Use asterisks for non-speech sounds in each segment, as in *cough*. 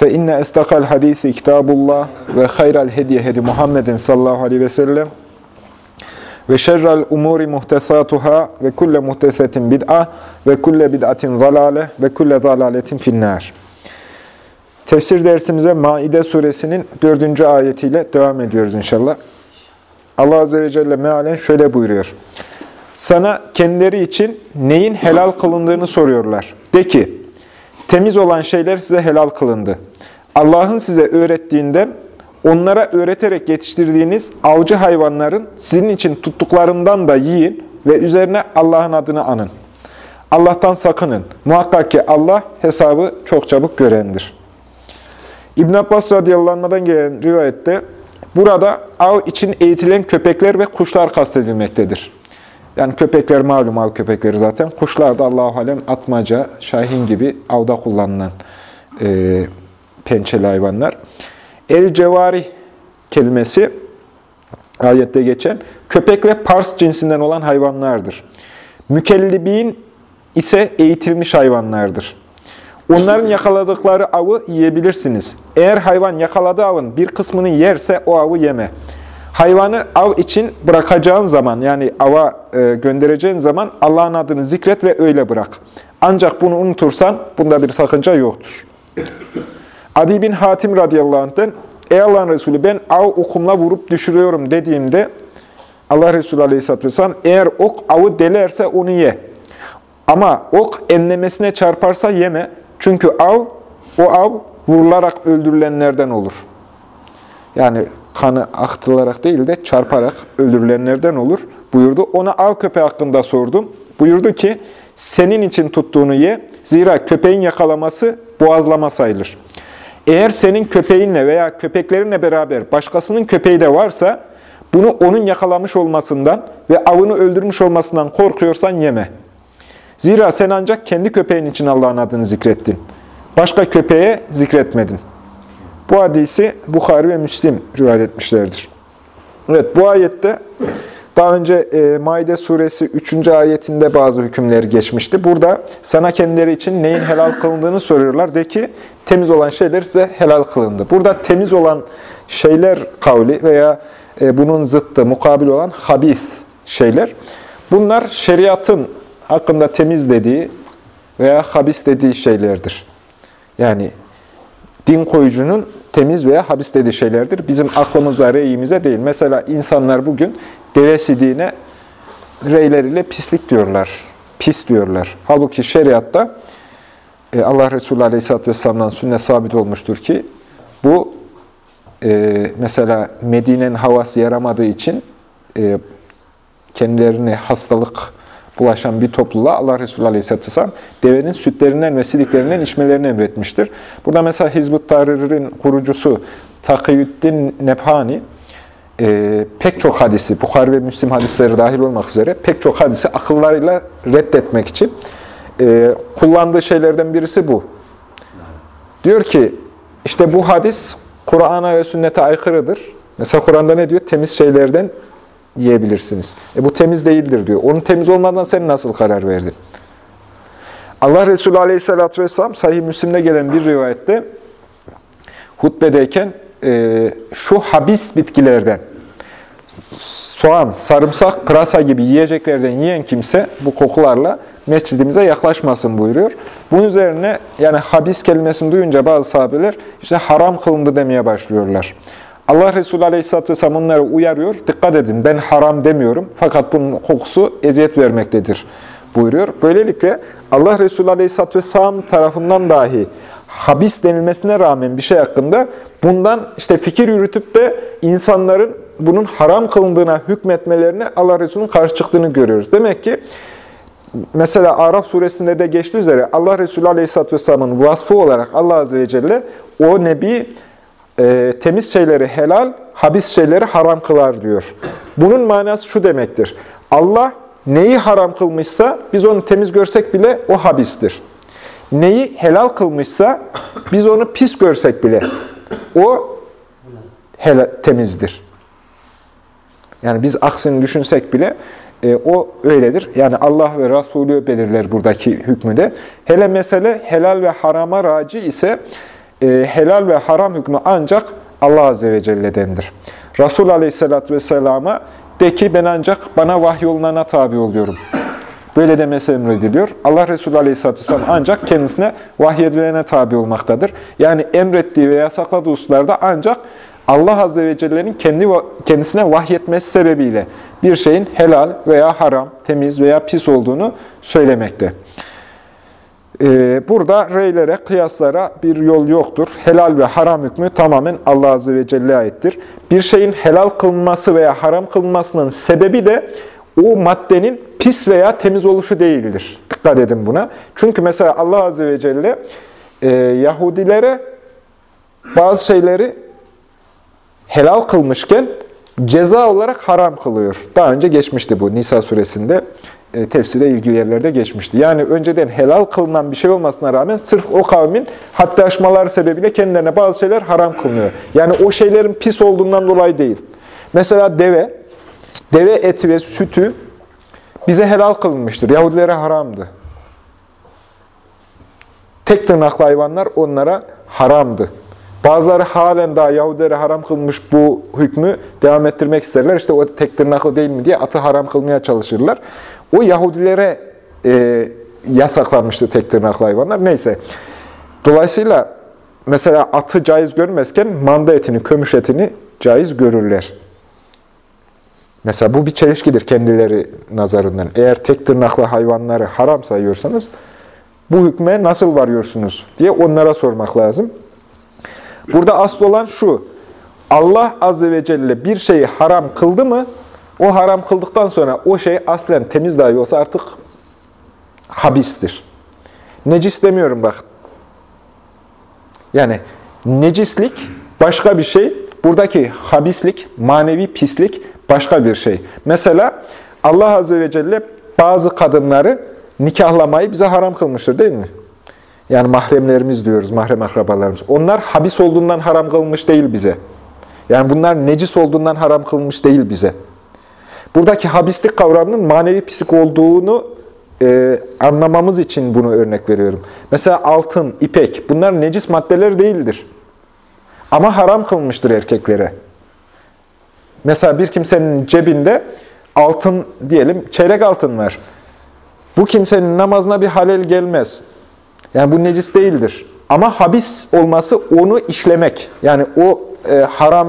Fe inne estakal hadisi kitabullah ve hayral hediye hedi Muhammedin sallallahu aleyhi ve sellem ve şerrel umuri muhtesatuhâ ve kulle muhtesetin bid'a ve kulle bid'atin zalale ve kulle zalaletin finnâr. Tefsir dersimize Maide suresinin dördüncü ayetiyle devam ediyoruz inşallah. Allah Azze ve Celle mealen şöyle buyuruyor. Sana kendileri için neyin helal kılındığını soruyorlar. De ki, temiz olan şeyler size helal kılındı. Allah'ın size öğrettiğinden, onlara öğreterek yetiştirdiğiniz avcı hayvanların sizin için tuttuklarından da yiyin ve üzerine Allah'ın adını anın. Allah'tan sakının. Muhakkak ki Allah hesabı çok çabuk görendir. İbn Abbas radıyallahu gelen rivayette burada av için eğitilen köpekler ve kuşlar kastedilmektedir. Yani köpekler malum av köpekleri zaten. Kuşlar da Allah-u Alem atmaca, şahin gibi avda kullanılan e, pençeli hayvanlar. El cevari kelimesi ayette geçen köpek ve pars cinsinden olan hayvanlardır. Mükellibin ise eğitilmiş hayvanlardır. Onların yakaladıkları avı yiyebilirsiniz. Eğer hayvan yakaladığı avın bir kısmını yerse o avı yeme. Hayvanı av için bırakacağın zaman yani ava e, göndereceğin zaman Allah'ın adını zikret ve öyle bırak. Ancak bunu unutursan bunda bir sakınca yoktur. Adi bin Hatim radıyallahu anh'ten Ey Allah'ın Resulü ben av okumla vurup düşürüyorum dediğimde Allah Resulü aleyhisselatü vesselam eğer ok avı delerse onu ye. Ama ok enlemesine çarparsa yeme. Çünkü av, o av vurularak öldürülenlerden olur. Yani kanı aktılarak değil de çarparak öldürülenlerden olur buyurdu. Ona av köpeği hakkında sordum. Buyurdu ki senin için tuttuğunu ye. Zira köpeğin yakalaması boğazlama sayılır. Eğer senin köpeğinle veya köpeklerinle beraber başkasının köpeği de varsa bunu onun yakalamış olmasından ve avını öldürmüş olmasından korkuyorsan yeme. Zira sen ancak kendi köpeğin için Allah'ın adını zikrettin. Başka köpeğe zikretmedin. Bu hadisi Bukhari ve Müslim rivayet etmişlerdir. Evet bu ayette daha önce e, Maide suresi 3. ayetinde bazı hükümleri geçmişti. Burada sana kendileri için neyin helal kılındığını soruyorlar. De ki temiz olan şeyler size helal kılındı. Burada temiz olan şeyler kavli veya e, bunun zıttı, mukabil olan habis şeyler. Bunlar şeriatın hakkında temiz dediği veya habis dediği şeylerdir. Yani din koyucunun temiz veya habis dediği şeylerdir. Bizim aklımıza, reyimize değil. Mesela insanlar bugün deve reyleriyle pislik diyorlar. Pis diyorlar. Halbuki şeriatta e, Allah Resulü Aleyhisselatü Vesselam'dan sünnet sabit olmuştur ki bu e, mesela Medine'nin havası yaramadığı için e, kendilerine hastalık bulaşan bir topluluğa Allah Resulü Aleyhisselatü Vesselam devenin sütlerinden ve sidiklerinden içmelerini emretmiştir. Burada mesela Hizbut Tahrir'in kurucusu Takiyüddin Nebhani e, pek çok hadisi, Bukhari ve Müslim hadisleri dahil olmak üzere pek çok hadisi akıllarıyla reddetmek için e, kullandığı şeylerden birisi bu. Diyor ki işte bu hadis Kur'an'a ve sünnete aykırıdır. Mesela Kur'an'da ne diyor? Temiz şeylerden yiyebilirsiniz. E bu temiz değildir diyor. Onun temiz olmadan sen nasıl karar verdin? Allah Resulü Aleyhisselatü Vesselam Sahih Müslim'de gelen bir rivayette hutbedeyken e, şu habis bitkilerden soğan, sarımsak, pırasa gibi yiyeceklerden yiyen kimse bu kokularla mescidimize yaklaşmasın buyuruyor. Bunun üzerine yani habis kelimesini duyunca bazı sahabeler işte haram kılındı demeye başlıyorlar. Allah Resulü Aleyhisselatü Vesselam onları uyarıyor. Dikkat edin ben haram demiyorum fakat bunun kokusu eziyet vermektedir buyuruyor. Böylelikle Allah Resulü Aleyhisselatü Vesselam tarafından dahi habis denilmesine rağmen bir şey hakkında bundan işte fikir yürütüp de insanların bunun haram kılındığına hükmetmelerine Allah Resulü'nün karşı çıktığını görüyoruz. Demek ki mesela Araf suresinde de geçtiği üzere Allah Resulü Aleyhisselatü Vesselam'ın vasfı olarak Allah Azze ve Celle o Nebi e, temiz şeyleri helal, habis şeyleri haram kılar diyor. Bunun manası şu demektir. Allah neyi haram kılmışsa biz onu temiz görsek bile o habistir. Neyi helal kılmışsa biz onu pis görsek bile o helal, temizdir. Yani biz aksini düşünsek bile e, o öyledir. Yani Allah ve Resulü belirler buradaki hükmü de. Hele mesele helal ve harama raci ise e, helal ve haram hükmü ancak Allah Azze ve Celle'dendir. Resul Aleyhisselatü Vesselam'a de ki ben ancak bana vahyolunana tabi oluyorum. Böyle demesi emrediliyor. Allah Resulü Aleyhisselatü Vesselam ancak kendisine vahyedilene tabi olmaktadır. Yani emrettiği ve yasakladığı hususlarda ancak Allah Azze ve Celle'nin kendi kendisine vahyetmesi sebebiyle bir şeyin helal veya haram, temiz veya pis olduğunu söylemekte. Ee, burada reylere, kıyaslara bir yol yoktur. Helal ve haram hükmü tamamen Allah Azze ve Celle'ye aittir. Bir şeyin helal kılınması veya haram kılınmasının sebebi de o maddenin pis veya temiz oluşu değildir. Dikkat edin buna. Çünkü mesela Allah Azze ve Celle e, Yahudilere bazı şeyleri helal kılmışken ceza olarak haram kılıyor. Daha önce geçmişti bu Nisa suresinde. E, tefsire ilgili yerlerde geçmişti. Yani önceden helal kılınan bir şey olmasına rağmen sırf o kavmin haddi sebebiyle kendilerine bazı şeyler haram kılınıyor. Yani o şeylerin pis olduğundan dolayı değil. Mesela deve, deve eti ve sütü bize helal kılınmıştır. Yahudilere haramdı. Tek tırnaklı hayvanlar onlara haramdı. Bazıları halen daha Yahudilere haram kılmış bu hükmü devam ettirmek isterler. İşte o tek tırnaklı değil mi diye atı haram kılmaya çalışırlar. O Yahudilere e, yasaklanmıştı tek tırnaklı hayvanlar. Neyse. Dolayısıyla mesela atı caiz görmezken manda etini, kömüş etini caiz görürler. Mesela bu bir çelişkidir kendileri nazarından. Eğer tek tırnaklı hayvanları haram sayıyorsanız bu hükme nasıl varıyorsunuz diye onlara sormak lazım. Burada asıl olan şu, Allah Azze ve Celle bir şeyi haram kıldı mı, o haram kıldıktan sonra o şey aslen temiz dahi olsa artık habistir. Necis demiyorum bak. Yani necislik başka bir şey, buradaki habislik, manevi pislik başka bir şey. Mesela Allah Azze ve Celle bazı kadınları nikahlamayı bize haram kılmıştır değil mi? Yani mahremlerimiz diyoruz, mahrem akrabalarımız. Onlar habis olduğundan haram kılmış değil bize. Yani bunlar necis olduğundan haram kılmış değil bize. Buradaki habislik kavramının manevi pislik olduğunu e, anlamamız için bunu örnek veriyorum. Mesela altın, ipek bunlar necis maddeler değildir. Ama haram kılmıştır erkeklere. Mesela bir kimsenin cebinde altın diyelim, çeyrek altın var. Bu kimsenin namazına bir halel gelmez. Yani bu necis değildir. Ama habis olması onu işlemek. Yani o e, haram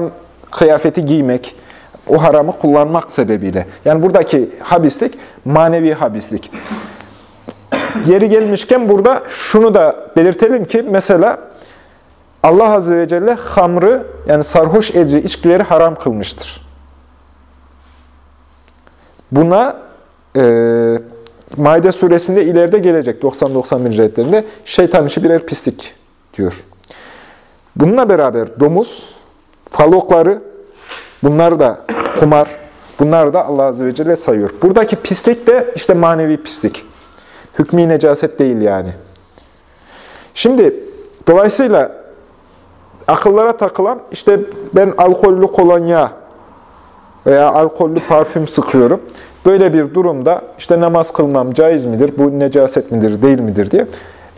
kıyafeti giymek, o haramı kullanmak sebebiyle. Yani buradaki habislik manevi habislik. Yeri gelmişken burada şunu da belirtelim ki mesela Allah Azze ve Celle hamrı yani sarhoş edici içkileri haram kılmıştır. Buna e, Maide suresinde ileride gelecek 90-91. ayetlerinde şeytan işi birer pislik diyor. Bununla beraber domuz, falokları, bunlar da kumar, bunlar da Allah Azze ve Celle sayıyor. Buradaki pislik de işte manevi pislik. Hükmü necaset değil yani. Şimdi dolayısıyla akıllara takılan işte ben alkollü kolonya veya alkollü parfüm sıkıyorum. Böyle bir durumda işte namaz kılmam caiz midir, bu necaset midir, değil midir diye.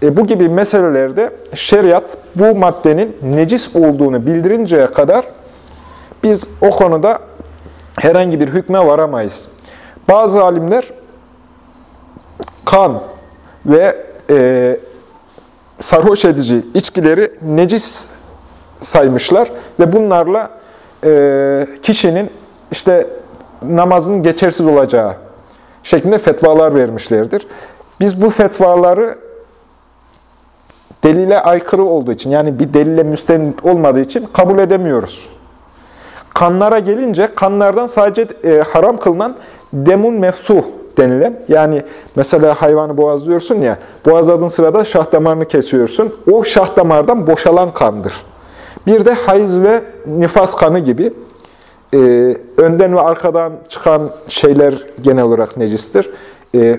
E, bu gibi meselelerde şeriat bu maddenin necis olduğunu bildirinceye kadar biz o konuda herhangi bir hükme varamayız. Bazı alimler kan ve e, sarhoş edici içkileri necis saymışlar ve bunlarla e, kişinin işte namazın geçersiz olacağı şeklinde fetvalar vermişlerdir. Biz bu fetvaları delile aykırı olduğu için, yani bir delile müstenit olmadığı için kabul edemiyoruz. Kanlara gelince, kanlardan sadece e, haram kılınan demun mefsuh denilen, yani mesela hayvanı boğazlıyorsun ya, boğazladığın sırada şah damarını kesiyorsun. O şah damardan boşalan kandır. Bir de hayız ve nifas kanı gibi e, önden ve arkadan çıkan şeyler genel olarak necistir. E,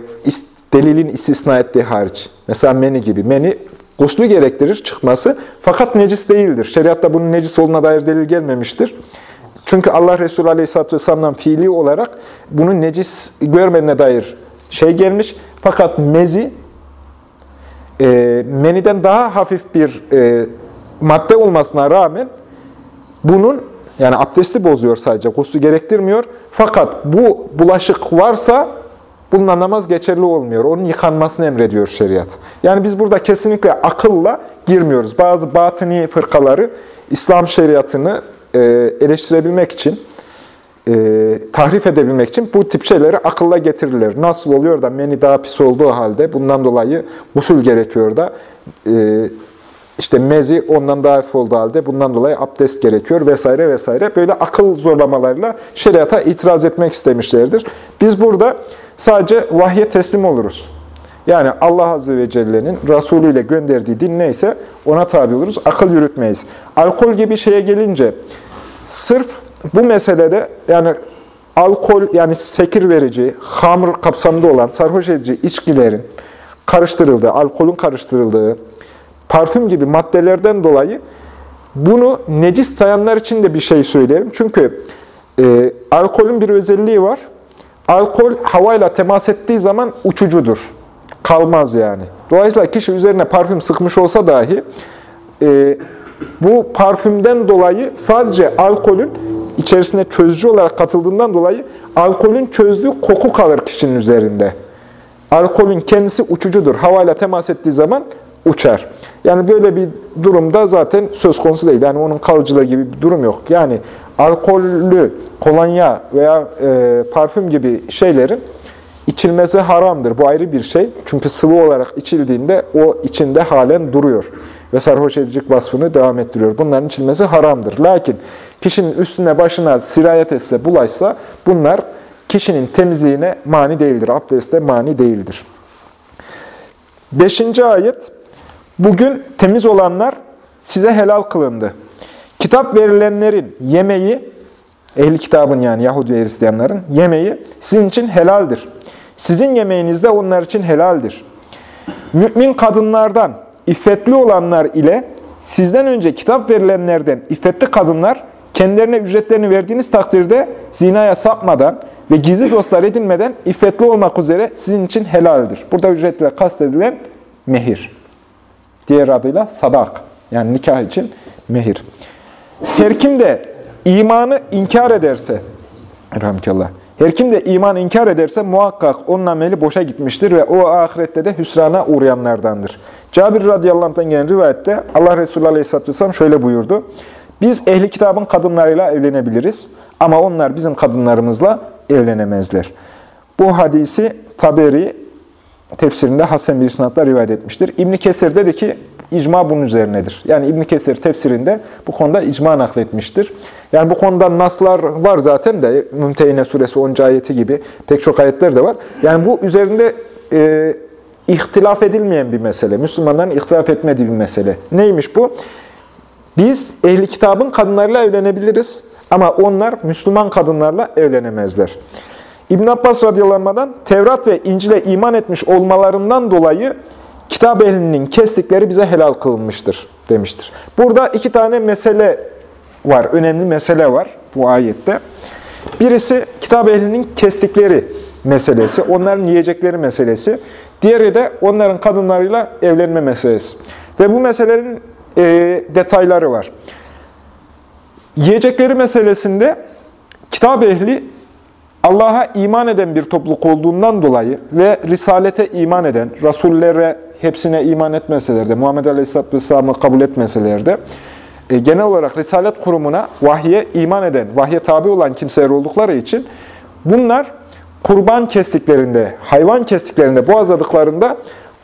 delilin istisna ettiği hariç. Mesela meni gibi. Meni guslu gerektirir çıkması fakat necis değildir. Şeriatta bunun necis olduğuna dair delil gelmemiştir. Çünkü Allah Resulü Aleyhisselatü Vesselam'dan fiili olarak bunun necis görmediğine dair şey gelmiş. Fakat mezi e, meniden daha hafif bir e, madde olmasına rağmen bunun yani abdesti bozuyor sadece, guslu gerektirmiyor. Fakat bu bulaşık varsa bununla namaz geçerli olmuyor. Onun yıkanmasını emrediyor şeriat. Yani biz burada kesinlikle akılla girmiyoruz. Bazı batıni fırkaları İslam şeriatını e, eleştirebilmek için, e, tahrif edebilmek için bu tip şeyleri akılla getirirler. Nasıl oluyor da meni daha pis olduğu halde bundan dolayı usul gerekiyor da e, işte mezi ondan daha hafif olduğu halde bundan dolayı abdest gerekiyor vesaire vesaire. Böyle akıl zorlamalarıyla şeriata itiraz etmek istemişlerdir. Biz burada sadece vahye teslim oluruz. Yani Allah Azze ve Celle'nin Resulü ile gönderdiği din neyse ona tabi oluruz. Akıl yürütmeyiz. Alkol gibi şeye gelince sırf bu meselede yani alkol yani sekir verici, hamur kapsamında olan sarhoş edici içkilerin karıştırıldığı, alkolün karıştırıldığı, parfüm gibi maddelerden dolayı bunu necis sayanlar için de bir şey söyleyelim. Çünkü e, alkolün bir özelliği var. Alkol havayla temas ettiği zaman uçucudur. Kalmaz yani. Dolayısıyla kişi üzerine parfüm sıkmış olsa dahi e, bu parfümden dolayı sadece alkolün içerisine çözücü olarak katıldığından dolayı alkolün çözdüğü koku kalır kişinin üzerinde. Alkolün kendisi uçucudur. Havayla temas ettiği zaman uçar. Yani böyle bir durumda zaten söz konusu değil. Yani onun kalıcılığı gibi bir durum yok. Yani alkollü kolonya veya e, parfüm gibi şeylerin içilmesi haramdır. Bu ayrı bir şey. Çünkü sıvı olarak içildiğinde o içinde halen duruyor. Ve sarhoş edecek vasfını devam ettiriyor. Bunların içilmesi haramdır. Lakin kişinin üstüne başına sirayet etse, bulaşsa bunlar kişinin temizliğine mani değildir. Abdeste mani değildir. Beşinci ayet, bugün temiz olanlar size helal kılındı. Kitap verilenlerin yemeği, ehli kitabın yani Yahudi ve Hristiyanların yemeği sizin için helaldir. Sizin yemeğiniz de onlar için helaldir. Mümin kadınlardan iffetli olanlar ile sizden önce kitap verilenlerden iffetli kadınlar kendilerine ücretlerini verdiğiniz takdirde zinaya sapmadan ve gizli dostlar edinmeden iffetli olmak üzere sizin için helaldir. Burada ücretle kastedilen mehir. Diğer adıyla sadak. Yani nikah için mehir. Her kim de imanı inkar ederse, rahmetullah, her kim de iman inkar ederse muhakkak onun ameli boşa gitmiştir ve o ahirette de hüsrana uğrayanlardandır. Cabir radıyallahu anh'tan gelen rivayette Allah Resulü aleyhisselatü vesselam şöyle buyurdu. Biz ehli kitabın kadınlarıyla evlenebiliriz ama onlar bizim kadınlarımızla evlenemezler. Bu hadisi Taberi tefsirinde Hasan bir sınavda rivayet etmiştir. İbn Kesir dedi ki icma bunun üzerinedir. Yani İbn Kesir tefsirinde bu konuda icma nakletmiştir. Yani bu konuda naslar var zaten de Mümtehine suresi 10. ayeti gibi pek çok ayetler de var. Yani bu üzerinde e, ihtilaf edilmeyen bir mesele. Müslümanların ihtilaf etmediği bir mesele. Neymiş bu? Biz ehli kitabın kadınlarıyla evlenebiliriz ama onlar Müslüman kadınlarla evlenemezler. İbn Abbas radıyallahu Tevrat ve İncil'e iman etmiş olmalarından dolayı kitap ehlinin kestikleri bize helal kılınmıştır demiştir. Burada iki tane mesele var, önemli mesele var bu ayette. Birisi kitap ehlinin kestikleri meselesi, onların yiyecekleri meselesi. Diğeri de onların kadınlarıyla evlenme meselesi. Ve bu meselelerin e, detayları var. Yiyecekleri meselesinde kitap ehli Allah'a iman eden bir topluluk olduğundan dolayı ve Risalete iman eden, Rasullere hepsine iman etmeseler de, Muhammed Aleyhisselatü Vesselam'ı kabul etmeseler de, e, genel olarak Risalet kurumuna vahye iman eden, vahye tabi olan kimseler oldukları için bunlar kurban kestiklerinde, hayvan kestiklerinde, boğazladıklarında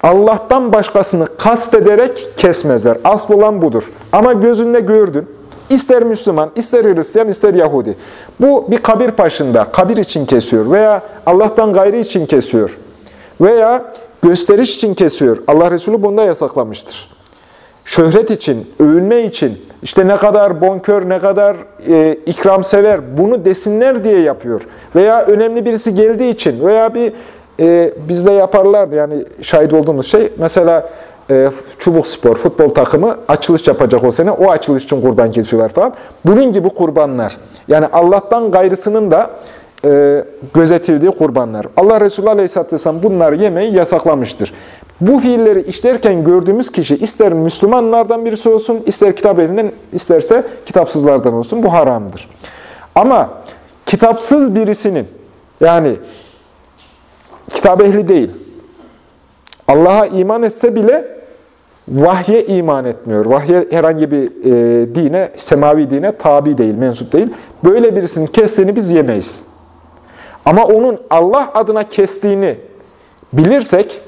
Allah'tan başkasını kastederek kesmezler. Asıl olan budur. Ama gözünde gördün, İster Müslüman, ister Hristiyan, ister Yahudi. Bu bir kabir başında, kabir için kesiyor veya Allah'tan gayri için kesiyor veya gösteriş için kesiyor. Allah Resulü bunda yasaklamıştır. Şöhret için, övünme için işte ne kadar bonkör, ne kadar e, ikramsever bunu desinler diye yapıyor. Veya önemli birisi geldiği için veya bir e, bizde yaparlardı yani şahit olduğumuz şey mesela çubuk spor, futbol takımı açılış yapacak o sene o açılış için kurban kesiyorlar falan. Bunun gibi kurbanlar. Yani Allah'tan gayrısının da e, gözetildiği kurbanlar. Allah Resulü Aleyhisselatü Vesselam bunları yemeyi yasaklamıştır. Bu fiilleri işlerken gördüğümüz kişi ister Müslümanlardan birisi olsun, ister kitap elinden, isterse kitapsızlardan olsun bu haramdır. Ama kitapsız birisinin yani kitap ehli değil, Allah'a iman etse bile vahye iman etmiyor. Vahye herhangi bir e, dine, semavi dine tabi değil, mensup değil. Böyle birisinin kestiğini biz yemeyiz. Ama onun Allah adına kestiğini bilirsek,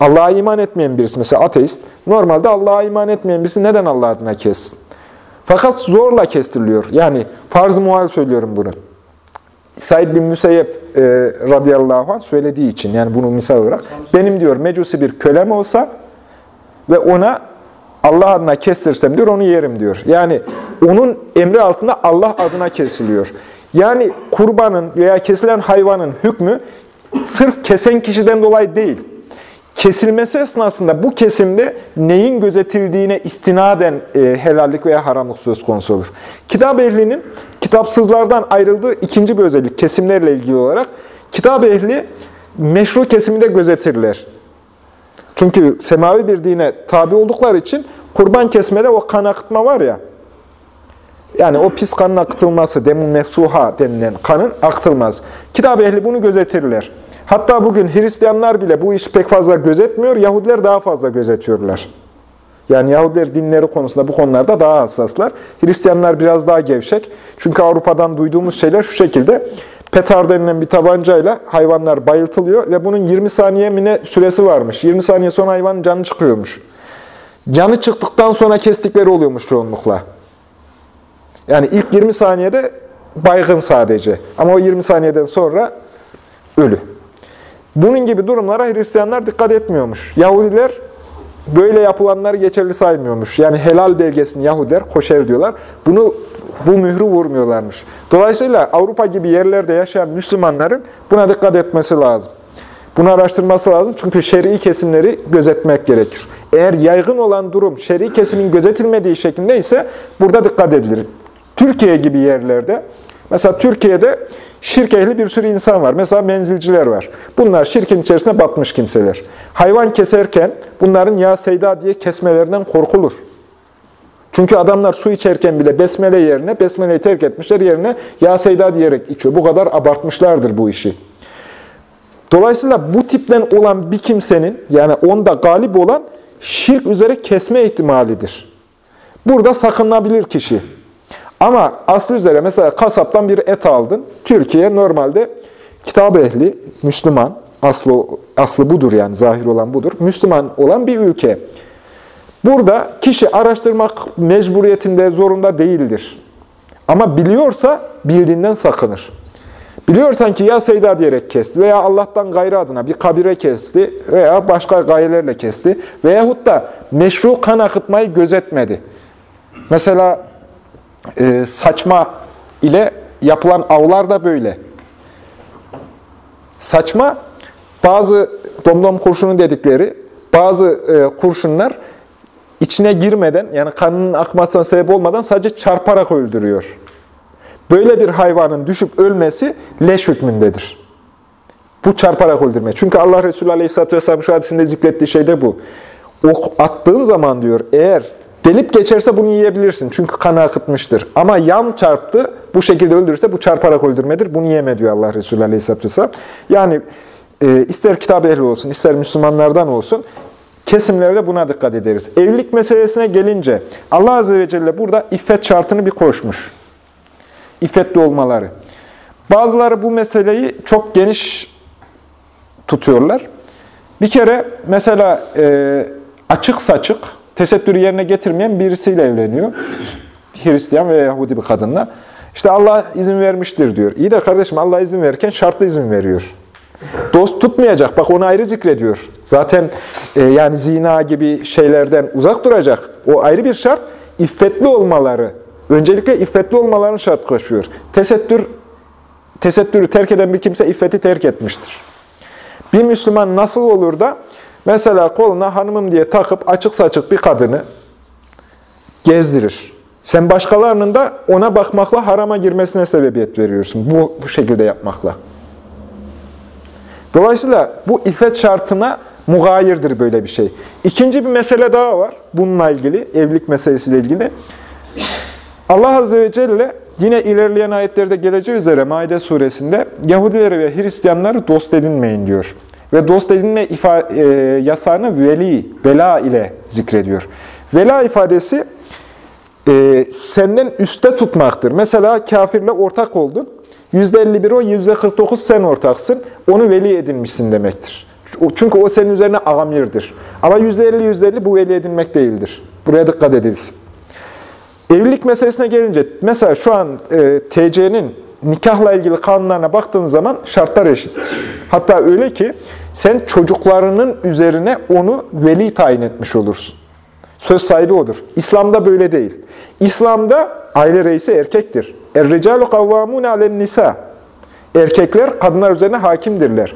Allah'a iman etmeyen birisi, mesela ateist, normalde Allah'a iman etmeyen birisi neden Allah adına kessin? Fakat zorla kestiriliyor. Yani farz-ı muhal söylüyorum bunu. Said bin Müseyyep e, radıyallahu anh söylediği için, yani bunu misal olarak, benim diyor mecusi bir kölem olsa ve ona Allah adına kestirsem diyor, onu yerim diyor. Yani onun emri altında Allah adına kesiliyor. Yani kurbanın veya kesilen hayvanın hükmü sırf kesen kişiden dolayı değil. Kesilmesi esnasında bu kesimde neyin gözetildiğine istinaden e, helallik veya haramlık söz konusu olur. Kitap ehlinin kitapsızlardan ayrıldığı ikinci bir özellik kesimlerle ilgili olarak kitap ehli meşru kesiminde gözetirler. Çünkü semavi bir dine tabi oldukları için kurban kesmede o kan akıtma var ya, yani o pis kanın akıtılması, demun mefsuha denilen kanın akıtılmaz. Kitap ehli bunu gözetirler. Hatta bugün Hristiyanlar bile bu işi pek fazla gözetmiyor, Yahudiler daha fazla gözetiyorlar. Yani Yahudiler dinleri konusunda bu konularda daha hassaslar. Hristiyanlar biraz daha gevşek. Çünkü Avrupa'dan duyduğumuz şeyler şu şekilde. Petar denilen bir tabancayla hayvanlar bayıltılıyor ve bunun 20 saniye mine süresi varmış. 20 saniye sonra hayvanın canı çıkıyormuş. Canı çıktıktan sonra kestikleri oluyormuş çoğunlukla. Yani ilk 20 saniyede baygın sadece. Ama o 20 saniyeden sonra ölü. Bunun gibi durumlara Hristiyanlar dikkat etmiyormuş. Yahudiler böyle yapılanları geçerli saymıyormuş. Yani helal belgesini Yahudiler koşer diyorlar. Bunu bu mührü vurmuyorlarmış. Dolayısıyla Avrupa gibi yerlerde yaşayan Müslümanların buna dikkat etmesi lazım. Bunu araştırması lazım çünkü şer'i kesimleri gözetmek gerekir. Eğer yaygın olan durum şer'i kesimin gözetilmediği şeklinde ise burada dikkat edilir. Türkiye gibi yerlerde, mesela Türkiye'de şirk ehli bir sürü insan var. Mesela menzilciler var. Bunlar şirkin içerisine batmış kimseler. Hayvan keserken bunların ya seyda diye kesmelerinden korkulur. Çünkü adamlar su içerken bile besmele yerine, besmeleyi terk etmişler yerine ya seyda diyerek içiyor. Bu kadar abartmışlardır bu işi. Dolayısıyla bu tipten olan bir kimsenin, yani onda galip olan şirk üzere kesme ihtimalidir. Burada sakınabilir kişi. Ama aslı üzere mesela kasaptan bir et aldın. Türkiye normalde kitap ehli, Müslüman, aslı, aslı budur yani zahir olan budur. Müslüman olan bir ülke. Burada kişi araştırmak mecburiyetinde, zorunda değildir. Ama biliyorsa bildiğinden sakınır. Biliyorsan ki ya Seyda diyerek kesti veya Allah'tan gayrı adına bir kabire kesti veya başka gayelerle kesti veyahut da meşru kan akıtmayı gözetmedi. Mesela e, saçma ile yapılan avlar da böyle. Saçma, bazı domdom kurşunu dedikleri, bazı e, kurşunlar içine girmeden, yani kanının akmasına sebep olmadan sadece çarparak öldürüyor. Böyle bir hayvanın düşüp ölmesi leş hükmündedir. Bu çarparak öldürme. Çünkü Allah Resulü Aleyhisselatü Vesselam şu hadisinde zikrettiği şey de bu. Ok attığın zaman diyor, eğer delip geçerse bunu yiyebilirsin. Çünkü kanı akıtmıştır. Ama yan çarptı, bu şekilde öldürürse bu çarparak öldürmedir. Bunu yeme diyor Allah Resulü Aleyhisselatü Vesselam. Yani e, ister kitap ehli olsun, ister Müslümanlardan olsun, kesimlerde buna dikkat ederiz. Evlilik meselesine gelince Allah Azze ve Celle burada iffet şartını bir koşmuş. İffetli olmaları. Bazıları bu meseleyi çok geniş tutuyorlar. Bir kere mesela e, açık saçık, tesettürü yerine getirmeyen birisiyle evleniyor. Hristiyan veya Yahudi bir kadınla. İşte Allah izin vermiştir diyor. İyi de kardeşim Allah izin verirken şartlı izin veriyor. Dost tutmayacak. Bak onu ayrı zikrediyor. Zaten e, yani zina gibi şeylerden uzak duracak. O ayrı bir şart. iffetli olmaları, öncelikle iffetli olmalarını şart koşuyor. Tesettür, tesettürü terk eden bir kimse iffeti terk etmiştir. Bir Müslüman nasıl olur da mesela koluna hanımım diye takıp açık saçık bir kadını gezdirir. Sen başkalarının da ona bakmakla harama girmesine sebebiyet veriyorsun. Bu, bu şekilde yapmakla. Dolayısıyla bu iffet şartına mugayirdir böyle bir şey. İkinci bir mesele daha var bununla ilgili, evlilik meselesiyle ilgili. Allah Azze ve Celle yine ilerleyen ayetlerde geleceği üzere Maide suresinde Yahudileri ve Hristiyanları dost edinmeyin diyor. Ve dost edinme ifa, e, yasağını veli, vela ile zikrediyor. Vela ifadesi e, senden üste tutmaktır. Mesela kafirle ortak oldun. %51 o, %49 sen ortaksın. Onu veli edinmişsin demektir. Çünkü o senin üzerine amirdir. Ama %50 %50 bu veli edinmek değildir. Buraya dikkat edilsin. Evlilik meselesine gelince, mesela şu an e, TC'nin nikahla ilgili kanunlarına baktığın zaman şartlar eşittir. Hatta öyle ki sen çocuklarının üzerine onu veli tayin etmiş olursun. Söz sahibi odur. İslam'da böyle değil. İslam'da aile reisi erkektir. Er-ricalu kavvamun alen nisa. Erkekler kadınlar üzerine hakimdirler.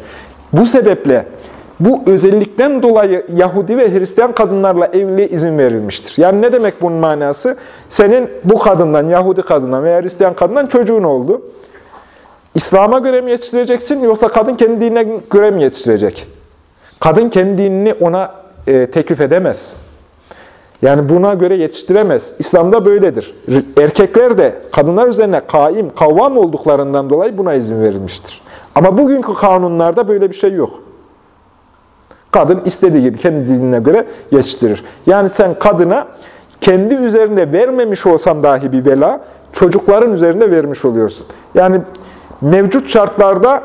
Bu sebeple bu özellikten dolayı Yahudi ve Hristiyan kadınlarla evliliğe izin verilmiştir. Yani ne demek bunun manası? Senin bu kadından, Yahudi kadından veya Hristiyan kadından çocuğun oldu. İslam'a göre mi yetiştireceksin yoksa kadın kendi dinine göre mi yetiştirecek? Kadın kendi dinini ona e, teklif edemez. Yani buna göre yetiştiremez. İslam'da böyledir. Erkekler de kadınlar üzerine kaim, kavvam olduklarından dolayı buna izin verilmiştir. Ama bugünkü kanunlarda böyle bir şey yok. Kadın istediği gibi kendi dinine göre yetiştirir. Yani sen kadına kendi üzerinde vermemiş olsan dahi bir vela, çocukların üzerinde vermiş oluyorsun. Yani mevcut şartlarda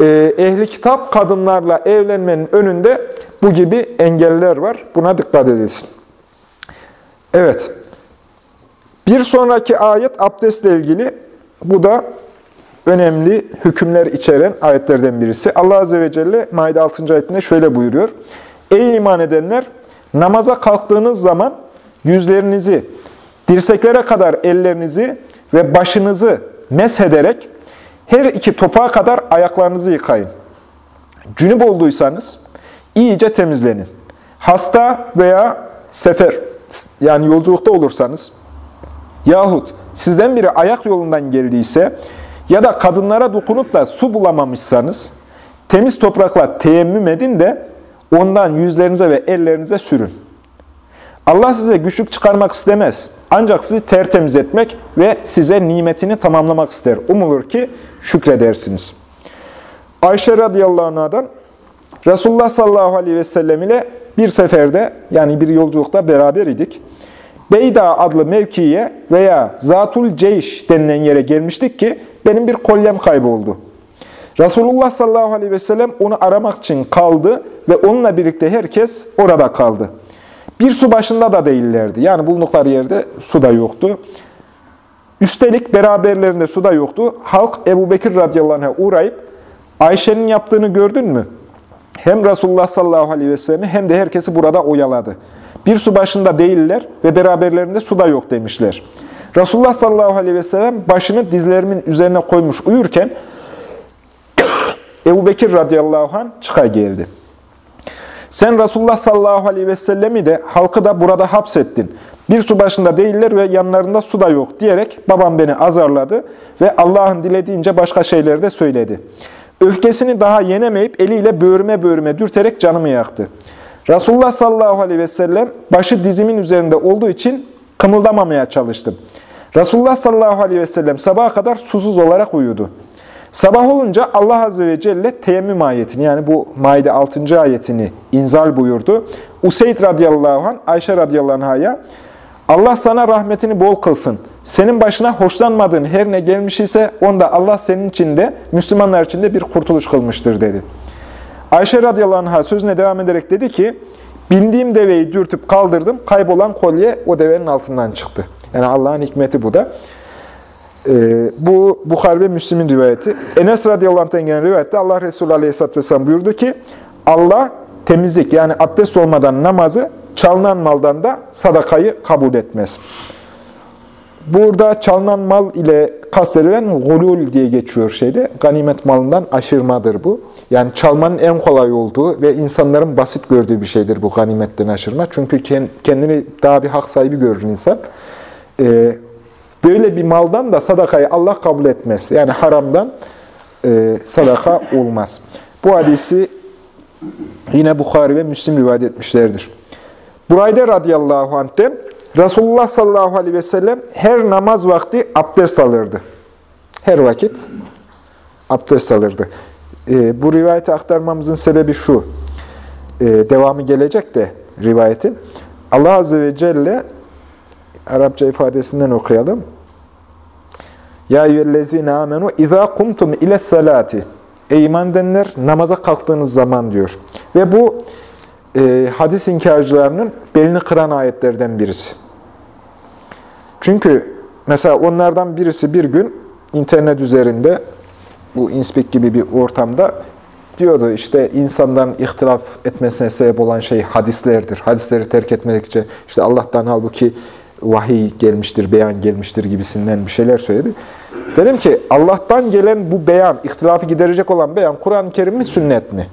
e, ehli kitap kadınlarla evlenmenin önünde bu gibi engeller var. Buna dikkat edilsin. Evet. Bir sonraki ayet abdestle ilgili. Bu da önemli hükümler içeren ayetlerden birisi. Allah Azze ve Celle Maide 6. ayetinde şöyle buyuruyor. Ey iman edenler! Namaza kalktığınız zaman yüzlerinizi, dirseklere kadar ellerinizi ve başınızı meshederek her iki topağa kadar ayaklarınızı yıkayın. Cünüp olduysanız iyice temizlenin. Hasta veya sefer yani yolculukta olursanız yahut sizden biri ayak yolundan geldiyse ya da kadınlara dokunup da su bulamamışsanız temiz toprakla teyemmüm edin de ondan yüzlerinize ve ellerinize sürün. Allah size güçlük çıkarmak istemez. Ancak sizi tertemiz etmek ve size nimetini tamamlamak ister. Umulur ki şükredersiniz. Ayşe radıyallahu anh'dan Resulullah sallallahu aleyhi ve sellem ile bir seferde yani bir yolculukta beraber idik. Beyda adlı mevkiye veya Zatul Ceyş denilen yere gelmiştik ki benim bir kolyem kayboldu. Resulullah sallallahu aleyhi ve sellem onu aramak için kaldı ve onunla birlikte herkes orada kaldı. Bir su başında da değillerdi. Yani bulundukları yerde su da yoktu. Üstelik beraberlerinde su da yoktu. Halk Ebu Bekir radıyallahu anh'a uğrayıp Ayşe'nin yaptığını gördün mü? Hem Resulullah sallallahu aleyhi ve sellem hem de herkesi burada oyaladı. Bir su başında değiller ve beraberlerinde su da yok demişler. Resulullah sallallahu aleyhi ve sellem başını dizlerimin üzerine koymuş uyurken *coughs* Ebu Bekir radıyallahu anh çıka geldi. Sen Resulullah sallallahu aleyhi ve sellemi de halkı da burada hapsettin. Bir su başında değiller ve yanlarında su da yok diyerek babam beni azarladı ve Allah'ın dilediğince başka şeyler de söyledi. Öfkesini daha yenemeyip eliyle böğrüme böğrüme dürterek canımı yaktı. Resulullah sallallahu aleyhi ve sellem başı dizimin üzerinde olduğu için kımıldamamaya çalıştım. Resulullah sallallahu aleyhi ve sellem sabaha kadar susuz olarak uyudu. Sabah olunca Allah azze ve celle teyemmüm ayetini yani bu Maide 6. ayetini inzal buyurdu. Useyd radıyallahu anh Ayşe radıyallahu anh'a Allah sana rahmetini bol kılsın. Senin başına hoşlanmadığın her ne gelmiş ise onda Allah senin için de Müslümanlar için de bir kurtuluş kılmıştır dedi. Ayşe radıyallahu anh'a sözüne devam ederek dedi ki, bindiğim deveyi dürtüp kaldırdım, kaybolan kolye o devenin altından çıktı. Yani Allah'ın hikmeti bu da. Ee, bu Bukhari ve Müslim'in rivayeti. Enes radıyallahu anh'tan gelen rivayette Allah Resulü aleyhisselatü vesselam buyurdu ki, Allah temizlik yani abdest olmadan namazı çalınan maldan da sadakayı kabul etmez. Burada çalınan mal ile kastedilen gulul diye geçiyor şeyde. Ganimet malından aşırmadır bu. Yani çalmanın en kolay olduğu ve insanların basit gördüğü bir şeydir bu ganimetten aşırma. Çünkü kendini daha bir hak sahibi görür insan. Ee, böyle bir maldan da sadakayı Allah kabul etmez. Yani haramdan e, sadaka olmaz. Bu hadisi yine Bukhari ve Müslim rivayet etmişlerdir. Burayda radıyallahu anh'ten Resulullah sallallahu aleyhi ve sellem her namaz vakti abdest alırdı. Her vakit abdest alırdı. E, bu rivayeti aktarmamızın sebebi şu. E, devamı gelecek de rivayetin. Allah Azze ve Celle Arapça ifadesinden okuyalım. Ya eyyühellezine amenu izâ kumtum ile salati. Ey iman edenler namaza kalktığınız zaman diyor. Ve bu e, hadis inkarcılarının belini kıran ayetlerden birisi. Çünkü mesela onlardan birisi bir gün internet üzerinde bu inspik gibi bir ortamda diyordu işte insanların ihtilaf etmesine sebep olan şey hadislerdir. Hadisleri terk etmedikçe işte Allah'tan halbuki vahiy gelmiştir, beyan gelmiştir gibisinden bir şeyler söyledi. Dedim ki Allah'tan gelen bu beyan, ihtilafı giderecek olan beyan Kur'an-ı Kerim mi, sünnet mi?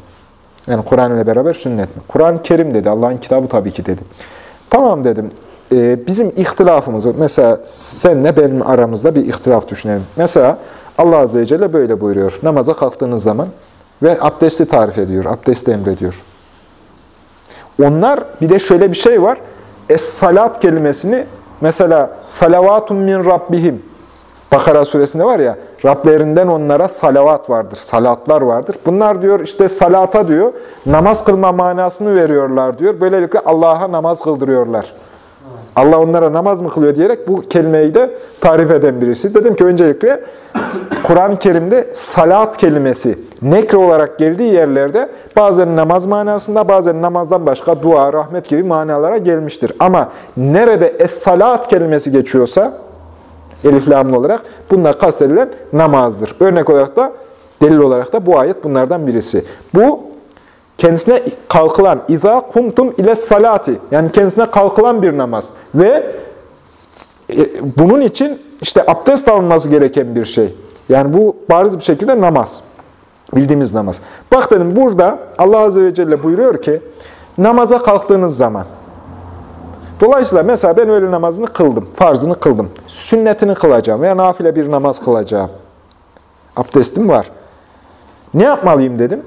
Yani Kur'an ile beraber sünnet mi? Kur'an-ı Kerim dedi, Allah'ın kitabı tabii ki dedi. Tamam dedim, ee, bizim ihtilafımızı, mesela senle benim aramızda bir ihtilaf düşünelim. Mesela Allah Azze ve Celle böyle buyuruyor. Namaza kalktığınız zaman ve abdesti tarif ediyor, abdesti emrediyor. Onlar, bir de şöyle bir şey var. Es-salat kelimesini mesela salavatun min rabbihim Bakara suresinde var ya, Rablerinden onlara salavat vardır, salatlar vardır. Bunlar diyor işte salata diyor, namaz kılma manasını veriyorlar diyor. Böylelikle Allah'a namaz kıldırıyorlar. Allah onlara namaz mı kılıyor diyerek bu kelimeyi de tarif eden birisi. Dedim ki öncelikle Kur'an-ı Kerim'de salat kelimesi nekre olarak geldiği yerlerde bazen namaz manasında bazen namazdan başka dua, rahmet gibi manalara gelmiştir. Ama nerede es-salat kelimesi geçiyorsa elif lamlı olarak bunlar kastedilen namazdır. Örnek olarak da delil olarak da bu ayet bunlardan birisi. Bu kendisine kalkılan iza kumtum ile salati yani kendisine kalkılan bir namaz ve e, bunun için işte abdest alınması gereken bir şey. Yani bu bariz bir şekilde namaz. Bildiğimiz namaz. Bak dedim burada Allah Azze ve Celle buyuruyor ki namaza kalktığınız zaman Dolayısıyla mesela ben öğle namazını kıldım, farzını kıldım. Sünnetini kılacağım veya nafile bir namaz kılacağım. Abdestim var. Ne yapmalıyım dedim.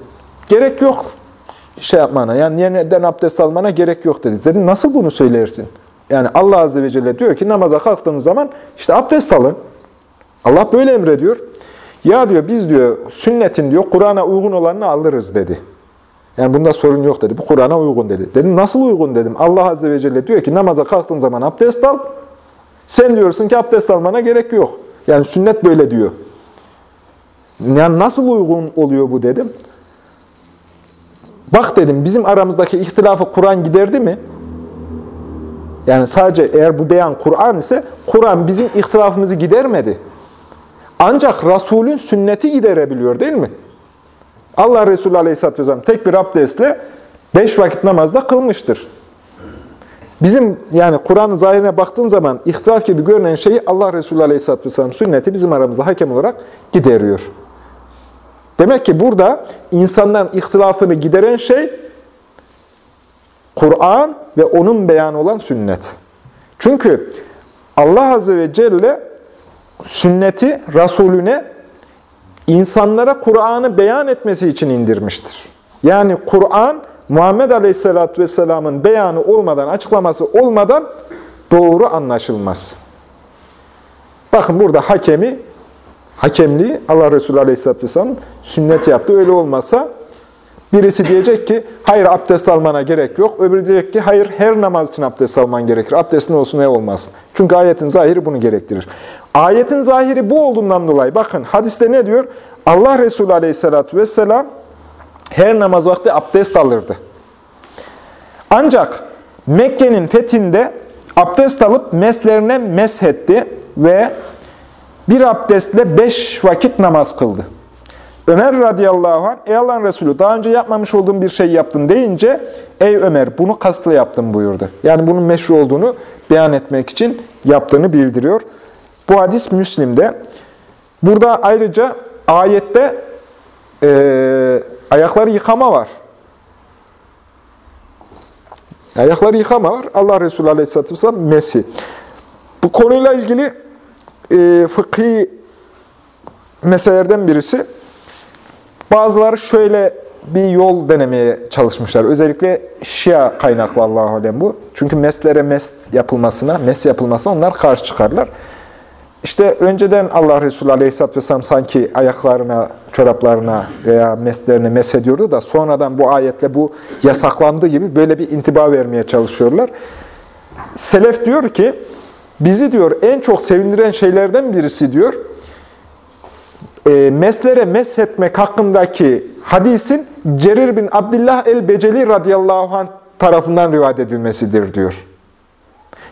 Gerek yok şey yapmana, yani yeniden abdest almana gerek yok dedi. Dedim nasıl bunu söylersin? Yani Allah Azze ve Celle diyor ki namaza kalktığınız zaman işte abdest alın. Allah böyle emrediyor. Ya diyor biz diyor sünnetin diyor Kur'an'a uygun olanını alırız dedi. Yani bunda sorun yok dedi. Bu Kur'an'a uygun dedi. Dedim nasıl uygun dedim. Allah Azze ve Celle diyor ki namaza kalktığın zaman abdest al. Sen diyorsun ki abdest almana gerek yok. Yani sünnet böyle diyor. Yani nasıl uygun oluyor bu dedim. Bak dedim bizim aramızdaki ihtilafı Kur'an giderdi mi? Yani sadece eğer bu beyan Kur'an ise Kur'an bizim ihtilafımızı gidermedi. Ancak Resulün sünneti giderebiliyor değil mi? Allah Resulü Aleyhisselatü Vesselam tek bir abdestle beş vakit namazda kılmıştır. Bizim yani Kur'an'ın zahirine baktığın zaman ihtilaf gibi görünen şeyi Allah Resulü Aleyhisselatü Vesselam sünneti bizim aramızda hakem olarak gideriyor. Demek ki burada insanların ihtilafını gideren şey Kur'an ve onun beyanı olan sünnet. Çünkü Allah Azze ve Celle sünneti Resulüne insanlara Kur'an'ı beyan etmesi için indirmiştir. Yani Kur'an Muhammed Aleyhisselatü Vesselam'ın beyanı olmadan, açıklaması olmadan doğru anlaşılmaz. Bakın burada hakemi, hakemliği Allah Resulü Aleyhisselatü Vesselam'ın sünnet yaptı. Öyle olmasa birisi diyecek ki hayır abdest almana gerek yok. Öbürü diyecek ki hayır her namaz için abdest alman gerekir. Abdestin olsun ne olmasın. Çünkü ayetin zahiri bunu gerektirir. Ayetin zahiri bu olduğundan dolayı bakın hadiste ne diyor? Allah Resulü Aleyhisselatü Vesselam her namaz vakti abdest alırdı. Ancak Mekke'nin fethinde abdest alıp meslerine meshetti ve bir abdestle beş vakit namaz kıldı. Ömer radıyallahu anh, ey Allah'ın Resulü daha önce yapmamış olduğum bir şey yaptın deyince, ey Ömer bunu kastla yaptım buyurdu. Yani bunun meşru olduğunu beyan etmek için yaptığını bildiriyor. Bu hadis Müslim'de. Burada ayrıca ayette e, ayakları yıkama var. Ayakları yıkama var. Allah Resulü Aleyhisselatü Vesselam mesi. Bu konuyla ilgili e, fıkhi meselelerden birisi. Bazıları şöyle bir yol denemeye çalışmışlar. Özellikle Şia kaynaklı Allahu alem bu. Çünkü meslere mes yapılmasına, mes yapılmasına onlar karşı çıkarlar. İşte önceden Allah Resulü Aleyhisselatü Vesselam sanki ayaklarına, çoraplarına veya meslerine mes ediyordu da sonradan bu ayetle bu yasaklandığı gibi böyle bir intiba vermeye çalışıyorlar. Selef diyor ki, bizi diyor en çok sevindiren şeylerden birisi diyor, e, meslere meshetmek hakkındaki hadisin Cerir bin Abdullah el-Beceli radıyallahu anh tarafından rivayet edilmesidir diyor.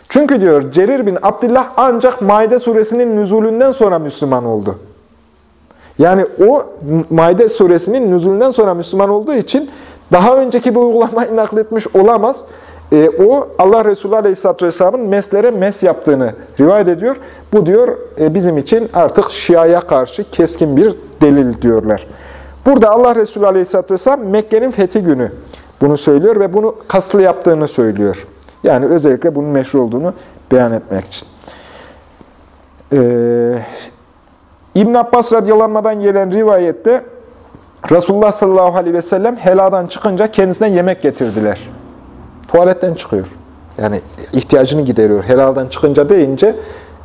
Çünkü diyor Cerir bin Abdullah ancak Maide suresinin nüzulünden sonra Müslüman oldu. Yani o Maide suresinin nüzulünden sonra Müslüman olduğu için daha önceki bu uygulamayı nakletmiş olamaz. E, o Allah Resulü Aleyhisselatü Vesselam'ın meslere mes yaptığını rivayet ediyor. Bu diyor e, bizim için artık Şia'ya karşı keskin bir delil diyorlar. Burada Allah Resulü Aleyhisselatü Vesselam Mekke'nin fethi günü bunu söylüyor ve bunu kaslı yaptığını söylüyor. Yani özellikle bunun meşru olduğunu beyan etmek için. Ee, İbn Abbas radyalanmadan gelen rivayette Resulullah sallallahu aleyhi ve sellem heladan çıkınca kendisine yemek getirdiler. Tuvaletten çıkıyor. Yani ihtiyacını gideriyor. Helaldan çıkınca deyince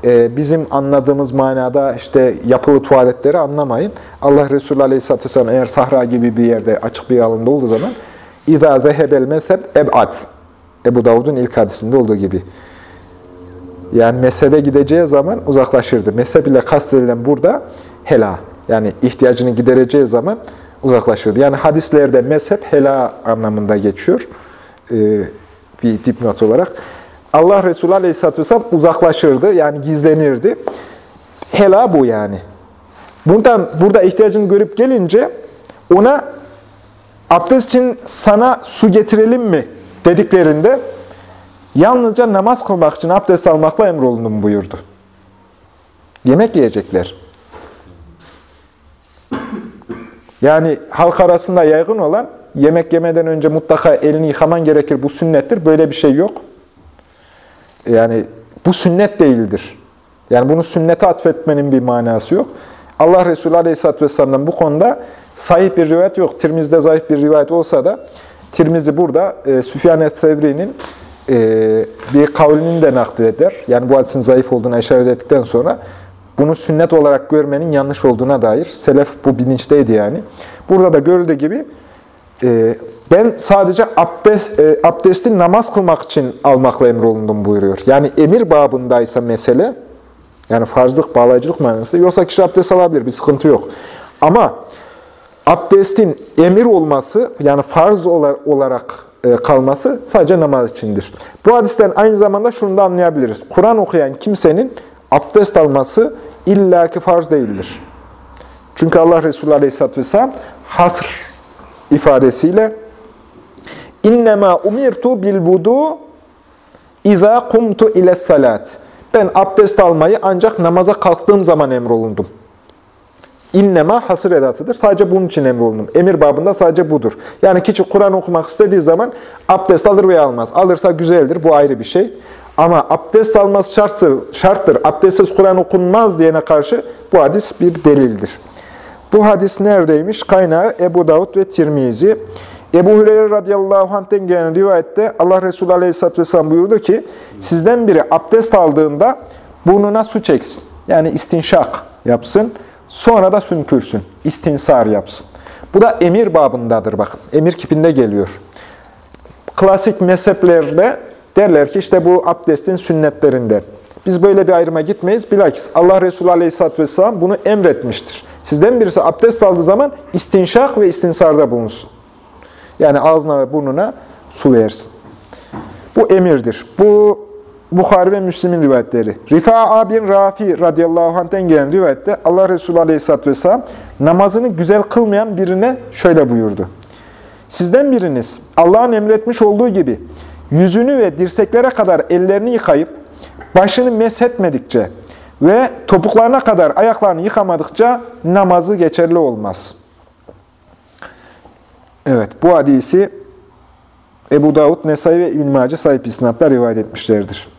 e, bizim anladığımız manada işte yapılı tuvaletleri anlamayın. Allah Resulü Aleyhisselatü Vesselam eğer sahra gibi bir yerde açık bir alanda olduğu zaman اِذَا ذَهَبَ الْمَذْهَبْ اَبْعَدْ Ebu Davud'un ilk hadisinde olduğu gibi. Yani mezhebe gideceği zaman uzaklaşırdı. Mezheb ile kastedilen burada hela. Yani ihtiyacını gidereceği zaman uzaklaşırdı. Yani hadislerde mezhep hela anlamında geçiyor. Ee, bir dipnot olarak. Allah Resulü Aleyhisselatü Vesselam uzaklaşırdı. Yani gizlenirdi. Hela bu yani. Buradan, burada ihtiyacını görüp gelince ona abdest için sana su getirelim mi dediklerinde yalnızca namaz kılmak için abdest almakla emrolundum buyurdu. Yemek yiyecekler. Yani halk arasında yaygın olan yemek yemeden önce mutlaka elini yıkaman gerekir. Bu sünnettir. Böyle bir şey yok. Yani bu sünnet değildir. Yani bunu sünnete atfetmenin bir manası yok. Allah Resulü Aleyhisselatü Vesselam'dan bu konuda sahih bir rivayet yok. Tirmiz'de zayıf bir rivayet olsa da Tirmizi burada e, Süfyan Sevri'nin e, bir kavlini de nakleder. Yani bu hadisin zayıf olduğuna işaret ettikten sonra bunu sünnet olarak görmenin yanlış olduğuna dair. Selef bu bilinçteydi yani. Burada da görüldüğü gibi e, ben sadece abdest, e, abdesti namaz kılmak için almakla emrolundum buyuruyor. Yani emir babındaysa mesele, yani farzlık, bağlayıcılık manasında. Yoksa kişi abdest alabilir, bir sıkıntı yok. Ama abdestin emir olması, yani farz olarak e, kalması sadece namaz içindir. Bu hadisten aynı zamanda şunu da anlayabiliriz. Kur'an okuyan kimsenin abdest alması illaki farz değildir. Çünkü Allah Resulü Aleyhisselatü Vesselam hasr ifadesiyle İnnemâ umirtu bil vudu izâ kumtu ile salat. Ben abdest almayı ancak namaza kalktığım zaman emrolundum. İnnema hasır edatıdır. Sadece bunun için emrolunum. Emir babında sadece budur. Yani kişi Kur'an okumak istediği zaman abdest alır veya almaz. Alırsa güzeldir. Bu ayrı bir şey. Ama abdest alması şarttır. şarttır. Abdestsiz Kur'an okunmaz diyene karşı bu hadis bir delildir. Bu hadis neredeymiş? Kaynağı Ebu Davud ve Tirmizi. Ebu Hureyre radıyallahu anh'ten gelen rivayette Allah Resulü aleyhisselatü vesselam buyurdu ki, sizden biri abdest aldığında burnuna su çeksin. Yani istinşak yapsın. Sonra da sümkürsün. İstinsar yapsın. Bu da emir babındadır bakın. Emir kipinde geliyor. Klasik mezheplerde derler ki işte bu abdestin sünnetlerinde. Biz böyle bir ayrıma gitmeyiz. Bilakis Allah Resulü Aleyhisselatü Vesselam bunu emretmiştir. Sizden birisi abdest aldığı zaman istinşak ve istinsarda bulunsun. Yani ağzına ve burnuna su versin. Bu emirdir. Bu Bukhari ve Müslim'in rivayetleri. Rifa'a bin Rafi radıyallahu anh'ten gelen rivayette Allah Resulü aleyhisselatü vesselam namazını güzel kılmayan birine şöyle buyurdu. Sizden biriniz Allah'ın emretmiş olduğu gibi yüzünü ve dirseklere kadar ellerini yıkayıp başını meshetmedikçe ve topuklarına kadar ayaklarını yıkamadıkça namazı geçerli olmaz. Evet, bu hadisi Ebu Davud, Nesai ve İbn-i sahip isnatla rivayet etmişlerdir.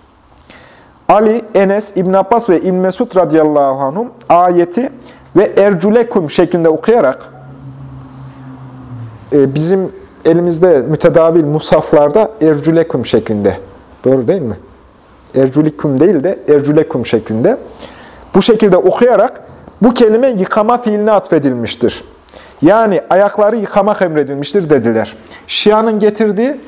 Ali, Enes, İbn Abbas ve İbn Mesud radıyallahu anhum ayeti ve erculekum şeklinde okuyarak e, bizim elimizde mütedavil musaflarda erculekum şeklinde. Doğru değil mi? Erculikum değil de erculekum şeklinde. Bu şekilde okuyarak bu kelime yıkama fiiline atfedilmiştir. Yani ayakları yıkamak emredilmiştir dediler. Şia'nın getirdiği,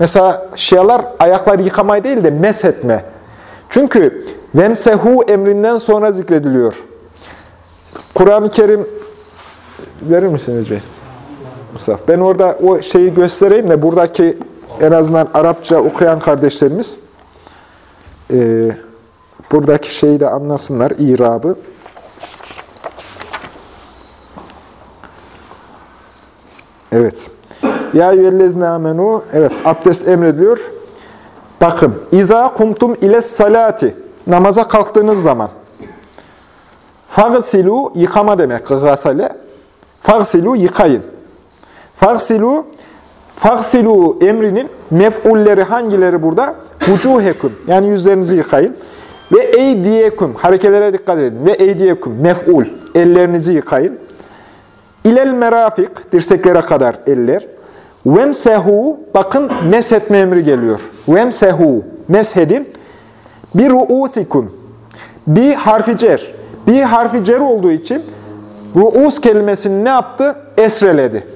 mesela Şialar ayakları yıkamayı değil de meshetme. Çünkü vemsehu emrinden sonra zikrediliyor. Kur'an-ı Kerim verir misiniz bir? Musaf. Ben orada o şeyi göstereyim de buradaki en azından Arapça okuyan kardeşlerimiz e, buradaki şeyi de anlasınlar, irabı. Evet. Ya eyyühellezine amenu. Evet, abdest emrediyor. Bakın, İza kumtum ile salati. Namaza kalktığınız zaman. Fagsilu, yıkama demek. Gasale. Fagsilu, yıkayın. Fagsilu, fagsilu emrinin mef'ulleri hangileri burada? Vucuhekum, yani yüzlerinizi yıkayın. Ve eydiyekum, harekelere dikkat edin. Ve eydiyekum, mef'ul, ellerinizi yıkayın. İlel merafik, dirseklere kadar eller. Vemsehu, bakın meshetme emri geliyor. Vemsehu, meshedin. Bir ru'usikum, bir harfi cer. Bir harfi cer olduğu için ru'us kelimesini ne yaptı? Esreledi.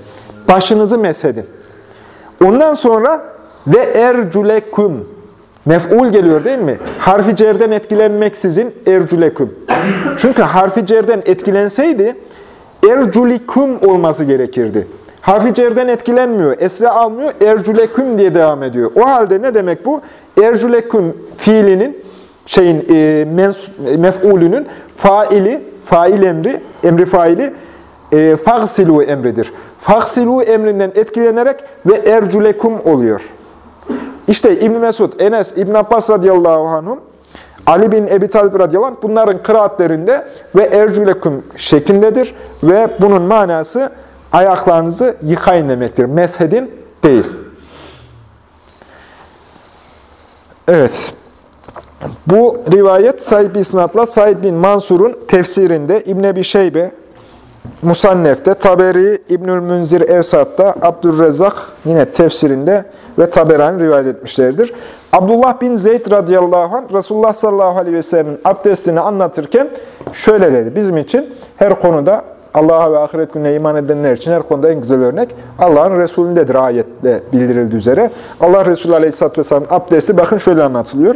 Başınızı meshedin. Ondan sonra ve erculekum, mef'ul geliyor değil mi? Harfi cerden etkilenmeksizin erculekum. Çünkü harfi cerden etkilenseydi, erculikum olması gerekirdi. Harfi cerden etkilenmiyor, esre almıyor, erculekum diye devam ediyor. O halde ne demek bu? Erculekum fiilinin, şeyin e, mens, mef'ulünün faili, fail emri, emri faili e, fagsilu emridir. Fagsilu emrinden etkilenerek ve erculekum oluyor. İşte İbn Mesud, Enes, İbn Abbas radıyallahu anhum Ali bin Ebi Talib radıyallahu anh bunların kıraatlerinde ve erculekum şeklindedir ve bunun manası ayaklarınızı yıkayın demektir. Meshedin değil. Evet. Bu rivayet Said bin Sinat'la Said bin Mansur'un tefsirinde İbn Ebi Şeybe, Musannef'te, Taberi, İbnül Münzir Evsat'ta, Abdülrezzak yine tefsirinde ve Taberani rivayet etmişlerdir. Abdullah bin Zeyd radıyallahu anh Resulullah sallallahu aleyhi ve sellem'in abdestini anlatırken şöyle dedi. Bizim için her konuda Allah'a ve ahiret gününe iman edenler için her konuda en güzel örnek Allah'ın Resulündedir ayette bildirildiği üzere. Allah Resulü aleyhisselatü vesselam abdesti bakın şöyle anlatılıyor.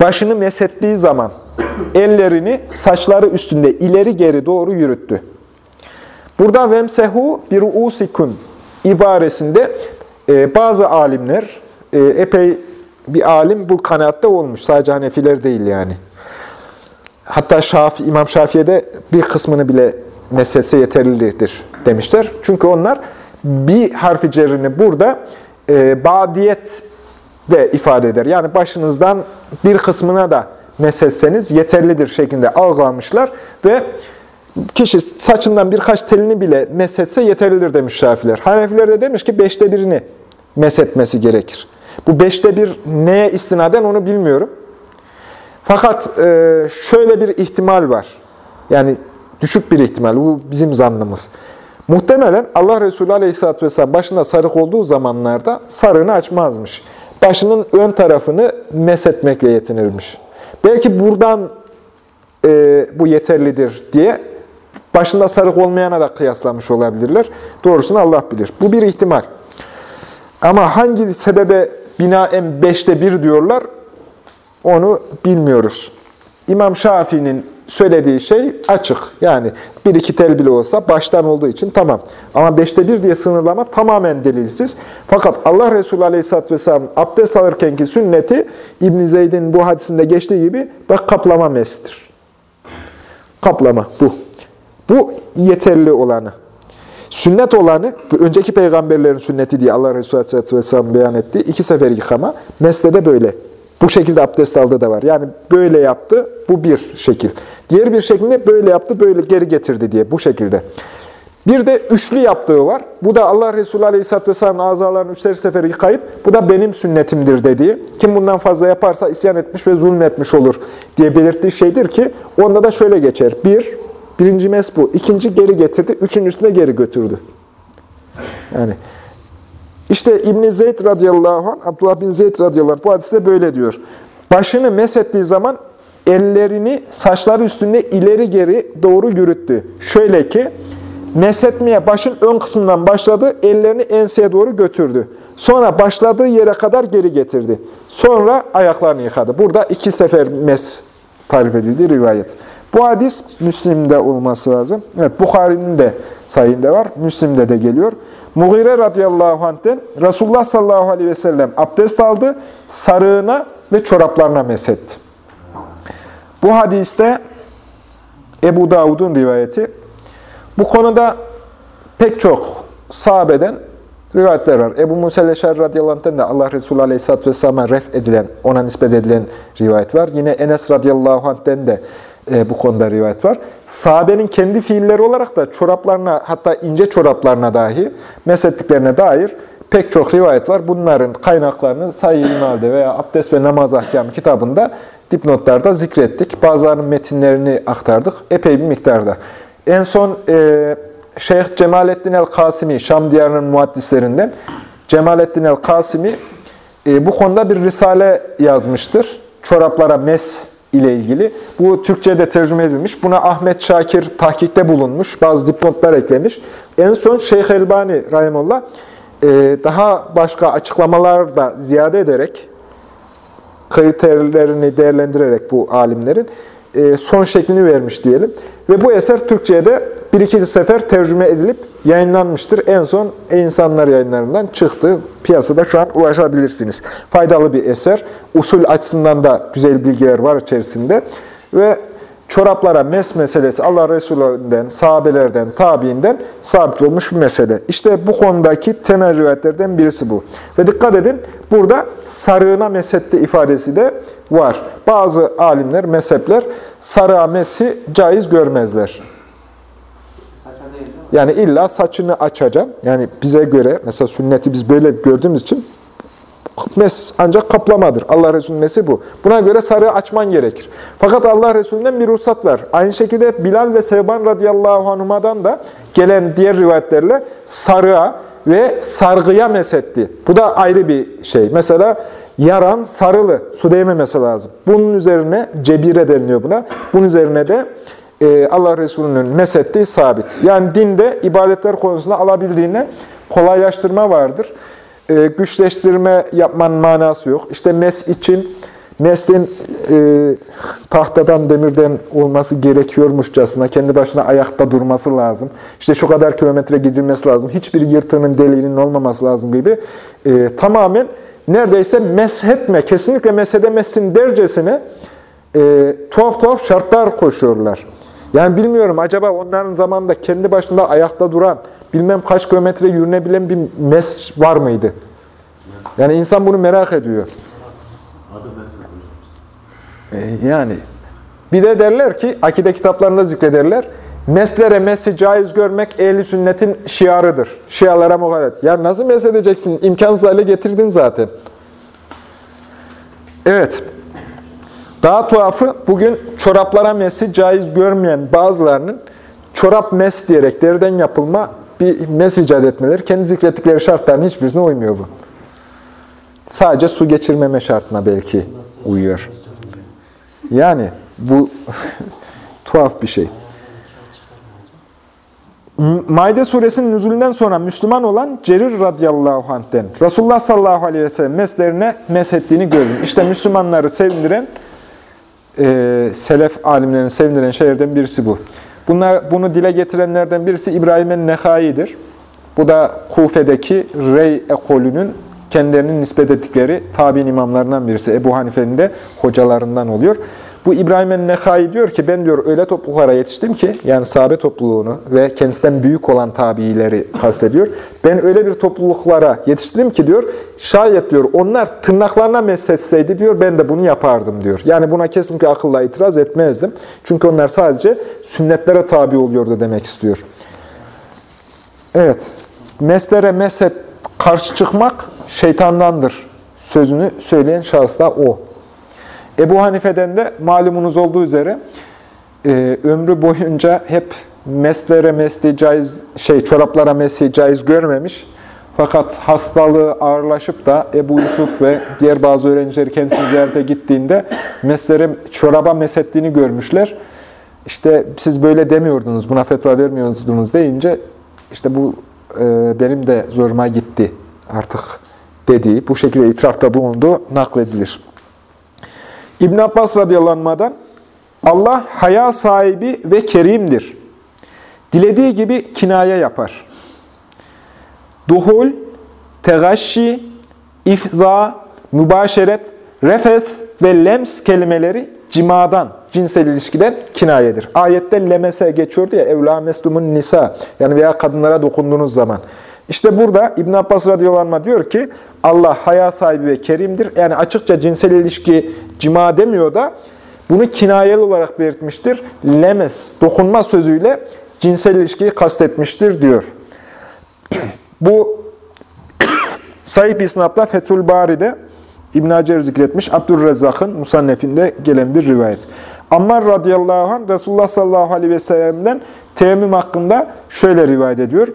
Başını mesettiği zaman ellerini saçları üstünde ileri geri doğru yürüttü. Burada vemsehu bir usikun ibaresinde e, bazı alimler, e, epey bir alim bu kanaatte olmuş. Sadece Hanefiler değil yani. Hatta Şafi, İmam Şafi'ye de bir kısmını bile mesetse yeterlidir demişler. Çünkü onlar bir harfi cerrini burada e, badiyet de ifade eder. Yani başınızdan bir kısmına da mesetseniz yeterlidir şeklinde algılamışlar ve kişi saçından birkaç telini bile mesetse yeterlidir demiş Şafiler. Hanefiler de demiş ki beşte birini mesetmesi gerekir. Bu beşte bir neye istinaden onu bilmiyorum. Fakat e, şöyle bir ihtimal var. Yani düşük bir ihtimal. Bu bizim zannımız. Muhtemelen Allah Resulü Aleyhisselatü Vesselam başında sarık olduğu zamanlarda sarığını açmazmış. Başının ön tarafını mesetmekle yetinirmiş. Belki buradan e, bu yeterlidir diye başında sarık olmayana da kıyaslamış olabilirler. Doğrusunu Allah bilir. Bu bir ihtimal. Ama hangi sebebe binaen beşte bir diyorlar, onu bilmiyoruz. İmam Şafii'nin söylediği şey açık. Yani bir iki tel bile olsa baştan olduğu için tamam. Ama beşte bir diye sınırlama tamamen delilsiz. Fakat Allah Resulü Aleyhisselatü Vesselam abdest alırkenki sünneti İbn Zeyd'in bu hadisinde geçtiği gibi bak kaplama mestir. Kaplama bu. Bu yeterli olanı. Sünnet olanı, önceki peygamberlerin sünneti diye Allah Resulü Aleyhisselatü Vesselam beyan etti. İki sefer yıkama. Mesle böyle. Bu şekilde abdest aldığı da var. Yani böyle yaptı, bu bir şekil. Diğer bir şekilde böyle yaptı, böyle geri getirdi diye bu şekilde. Bir de üçlü yaptığı var. Bu da Allah Resulü Aleyhisselatü Vesselam'ın azalarını üçer sefer yıkayıp, bu da benim sünnetimdir dediği. Kim bundan fazla yaparsa isyan etmiş ve zulmetmiş olur diye belirttiği şeydir ki, onda da şöyle geçer. Bir, birinci mes bu. İkinci geri getirdi, üçüncüsüne geri götürdü. Yani işte İbn Zeyd radıyallahu anh, Abdullah bin Zeyd radıyallahu anh bu hadiste böyle diyor. Başını mesettiği zaman ellerini saçları üstünde ileri geri doğru yürüttü. Şöyle ki mesetmeye başın ön kısmından başladı, ellerini enseye doğru götürdü. Sonra başladığı yere kadar geri getirdi. Sonra ayaklarını yıkadı. Burada iki sefer mes tarif edildi rivayet. Bu hadis Müslim'de olması lazım. Evet, Bukhari'nin de sayında var. Müslim'de de geliyor. Mughire radıyallahu anh'ten Resulullah sallallahu aleyhi ve sellem abdest aldı, sarığına ve çoraplarına mesetti. Bu hadiste Ebu Davud'un rivayeti. Bu konuda pek çok sahabeden rivayetler var. Ebu Musa Leşer radıyallahu anh'ten de Allah Resulü aleyhisselatü vesselam'a ref edilen, ona nispet edilen rivayet var. Yine Enes radıyallahu anh'ten de e, bu konuda rivayet var. Sahabenin kendi fiilleri olarak da çoraplarına hatta ince çoraplarına dahi mesettiklerine dair pek çok rivayet var. Bunların kaynaklarını Sayyid-i veya Abdest ve Namaz Ahkamı kitabında dipnotlarda zikrettik. Bazılarının metinlerini aktardık. Epey bir miktarda. En son e, Şeyh Cemalettin el-Kasimi, Şam diyarının muaddislerinden Cemalettin el-Kasimi e, bu konuda bir risale yazmıştır. Çoraplara mes ile ilgili. Bu Türkçe'de tercüme edilmiş. Buna Ahmet Şakir tahkikte bulunmuş. Bazı dipnotlar eklemiş. En son Şeyh Elbani Rahimullah e, daha başka açıklamalar da ziyade ederek kriterlerini değerlendirerek bu alimlerin e, son şeklini vermiş diyelim. Ve bu eser Türkçe'de bir iki sefer tercüme edilip yayınlanmıştır. En son insanlar yayınlarından çıktı. Piyasada şu an ulaşabilirsiniz. Faydalı bir eser. Usul açısından da güzel bilgiler var içerisinde. Ve çoraplara mes meselesi Allah Resulü'nden, sahabelerden, tabiinden sabit olmuş bir mesele. İşte bu konudaki temel rivayetlerden birisi bu. Ve dikkat edin, burada sarığına mesette ifadesi de var. Bazı alimler, mezhepler sarığa caiz görmezler. Yani illa saçını açacağım. Yani bize göre, mesela sünneti biz böyle gördüğümüz için ancak kaplamadır. Allah Resulü'nün mesi bu. Buna göre sarığı açman gerekir. Fakat Allah Resulü'nden bir ruhsat var. Aynı şekilde Bilal ve Sevban radıyallahu anhuma'dan da gelen diğer rivayetlerle sarığa ve sargıya mesetti. Bu da ayrı bir şey. Mesela yaran sarılı, su değmemesi lazım. Bunun üzerine cebire deniliyor buna. Bunun üzerine de e, Allah Resulü'nün mesettiği sabit. Yani dinde ibadetler konusunda alabildiğine kolaylaştırma vardır. E, güçleştirme yapmanın manası yok. İşte mes için meslin e, tahtadan, demirden olması gerekiyormuşçasına kendi başına ayakta durması lazım. İşte şu kadar kilometre gidilmesi lazım. Hiçbir yırtığının, deliğinin olmaması lazım gibi. E, tamamen neredeyse meshetme, kesinlikle meshedemezsin dercesine e, tuhaf tuhaf şartlar koşuyorlar. Yani bilmiyorum acaba onların zamanında kendi başında ayakta duran, bilmem kaç kilometre yürünebilen bir mes var mıydı? Yani insan bunu merak ediyor. Ee, yani bir de derler ki, akide kitaplarında zikrederler, meslere mesi caiz görmek ehli sünnetin şiarıdır. Şialara muhalefet. Ya nasıl mesedeceksin? İmkansız hale getirdin zaten. Evet. Daha tuhafı bugün çoraplara mesi caiz görmeyen bazılarının çorap mes diyerek deriden yapılma bir mes icat etmeleri. Kendi zikrettikleri şartların hiçbirine uymuyor bu. Sadece su geçirmeme şartına belki uyuyor. Yani bu *laughs* tuhaf bir şey. Maide suresinin nüzulünden sonra Müslüman olan Cerir radıyallahu anh'ten Resulullah sallallahu aleyhi ve sellem meslerine meshettiğini gördüm. İşte Müslümanları sevindiren e, selef alimlerini sevindiren şeylerden birisi bu. Bunlar Bunu dile getirenlerden birisi İbrahim el-Nehai'dir. Bu da Kufe'deki Rey ekolünün kendilerinin nispet ettikleri tabi'in imamlarından birisi. Ebu Hanife'nin de hocalarından oluyor. Bu İbrahim el-Nehai diyor ki ben diyor öyle topluluklara yetiştim ki yani sahabe topluluğunu ve kendisinden büyük olan tabiileri kastediyor. Ben öyle bir topluluklara yetiştim ki diyor şayet diyor onlar tırnaklarına meshetseydi diyor ben de bunu yapardım diyor. Yani buna kesinlikle akılla itiraz etmezdim. Çünkü onlar sadece sünnetlere tabi oluyordu demek istiyor. Evet. Meslere mezhep karşı çıkmak şeytandandır sözünü söyleyen şahıs da o. Ebu Hanife'den de malumunuz olduğu üzere e, ömrü boyunca hep meslere mesli caiz, şey çoraplara mesli caiz görmemiş. Fakat hastalığı ağırlaşıp da Ebu Yusuf ve diğer bazı öğrencileri kendisini ziyarete gittiğinde meslere çoraba mesettiğini görmüşler. İşte siz böyle demiyordunuz, buna fetva vermiyordunuz deyince işte bu e, benim de zoruma gitti artık dediği, bu şekilde itirafta bulunduğu nakledilir. İbn Abbas radıyallahu Allah haya sahibi ve kerimdir. Dilediği gibi kinaya yapar. Duhul, tegaşşi, ifza, mübaşeret, refes ve lems kelimeleri cimadan, cinsel ilişkiden kinayedir. Ayette lemese geçiyordu ya, evla meslumun nisa, yani veya kadınlara dokunduğunuz zaman. İşte burada İbn Abbas radıyallahu diyor ki Allah haya sahibi ve kerimdir. Yani açıkça cinsel ilişki cima demiyor da bunu kinayeli olarak belirtmiştir. Lemes, dokunma sözüyle cinsel ilişkiyi kastetmiştir diyor. *clears throat* Bu *clears throat* Sahih İsnat'ta Fethül Bari'de İbn Hacer zikretmiş. Abdurrezzak'ın Musannef'inde gelen bir rivayet. Ammar radıyallahu anh Resulullah sallallahu aleyhi ve sellem'den teyemmüm hakkında şöyle rivayet ediyor.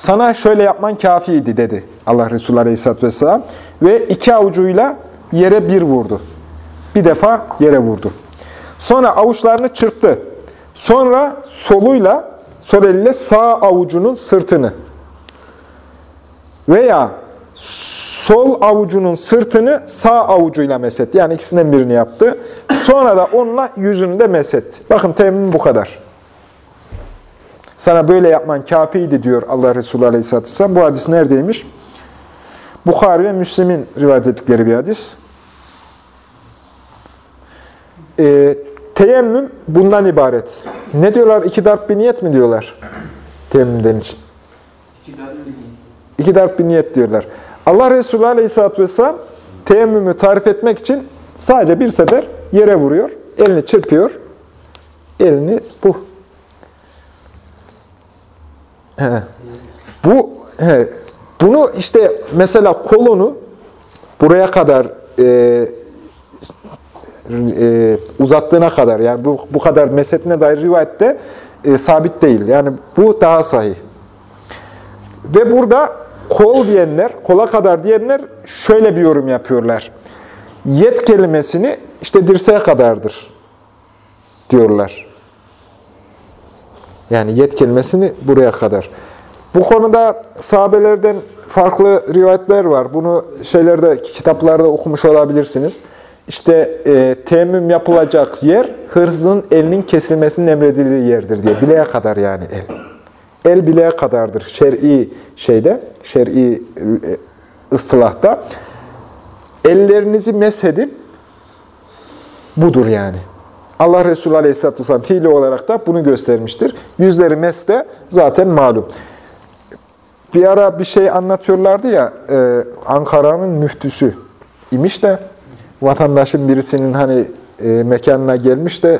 Sana şöyle yapman kafiydi dedi Allah Resulü Aleyhisselatü Vesselam. Ve iki avucuyla yere bir vurdu. Bir defa yere vurdu. Sonra avuçlarını çırptı. Sonra soluyla, sol eliyle sağ avucunun sırtını veya sol avucunun sırtını sağ avucuyla mesetti. Yani ikisinden birini yaptı. Sonra da onunla yüzünü de mesetti. Bakın temin bu kadar. Sana böyle yapman kafiydi diyor Allah Resulü Aleyhisselatü Vesselam. Bu hadis neredeymiş? Bukhari ve Müslim'in rivayet ettikleri bir hadis. E, teyemmüm bundan ibaret. Ne diyorlar? İki darp bir niyet mi diyorlar? Teyemmümden için. İki darp bir niyet diyorlar. Allah Resulü Aleyhisselatü Vesselam teyemmümü tarif etmek için sadece bir sefer yere vuruyor. Elini çırpıyor. Elini bu He. Bu he, bunu işte mesela kolunu buraya kadar e, e, uzattığına kadar yani bu, bu kadar mezhebine dair rivayette e, sabit değil. Yani bu daha sahih. Ve burada kol diyenler, kola kadar diyenler şöyle bir yorum yapıyorlar. Yet kelimesini işte dirseğe kadardır diyorlar. Yani yet kelimesini buraya kadar. Bu konuda sahabelerden farklı rivayetler var. Bunu şeylerde, kitaplarda okumuş olabilirsiniz. İşte e, temmüm yapılacak yer, hırsızın elinin kesilmesinin emredildiği yerdir diye. Bileğe kadar yani el. El bileğe kadardır şer'i şeyde, şer'i e, ıstılahta. Ellerinizi meshedin, budur yani. Allah Resulü Aleyhisselatü Vesselam fiili olarak da bunu göstermiştir. Yüzleri mes de zaten malum. Bir ara bir şey anlatıyorlardı ya, e, Ankara'nın müftüsü imiş de vatandaşın birisinin hani e, mekanına gelmiş de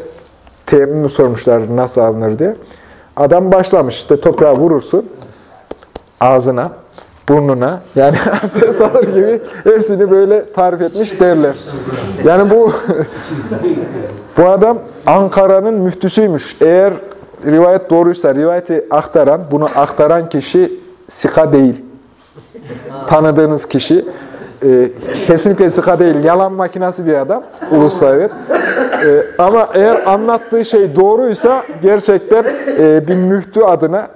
teyemmümü sormuşlar nasıl alınır diye. Adam başlamış işte toprağa vurursun ağzına, burnuna yani *laughs* abdest alır gibi hepsini böyle tarif etmiş derler. Yani bu *laughs* bu adam Ankara'nın müftüsüymüş. Eğer rivayet doğruysa rivayeti aktaran, bunu aktaran kişi sika değil. Tanıdığınız kişi e, kesinlikle sika değil. Yalan makinası bir adam. Uluslararası. E, ama eğer anlattığı şey doğruysa gerçekten e, bir müftü adına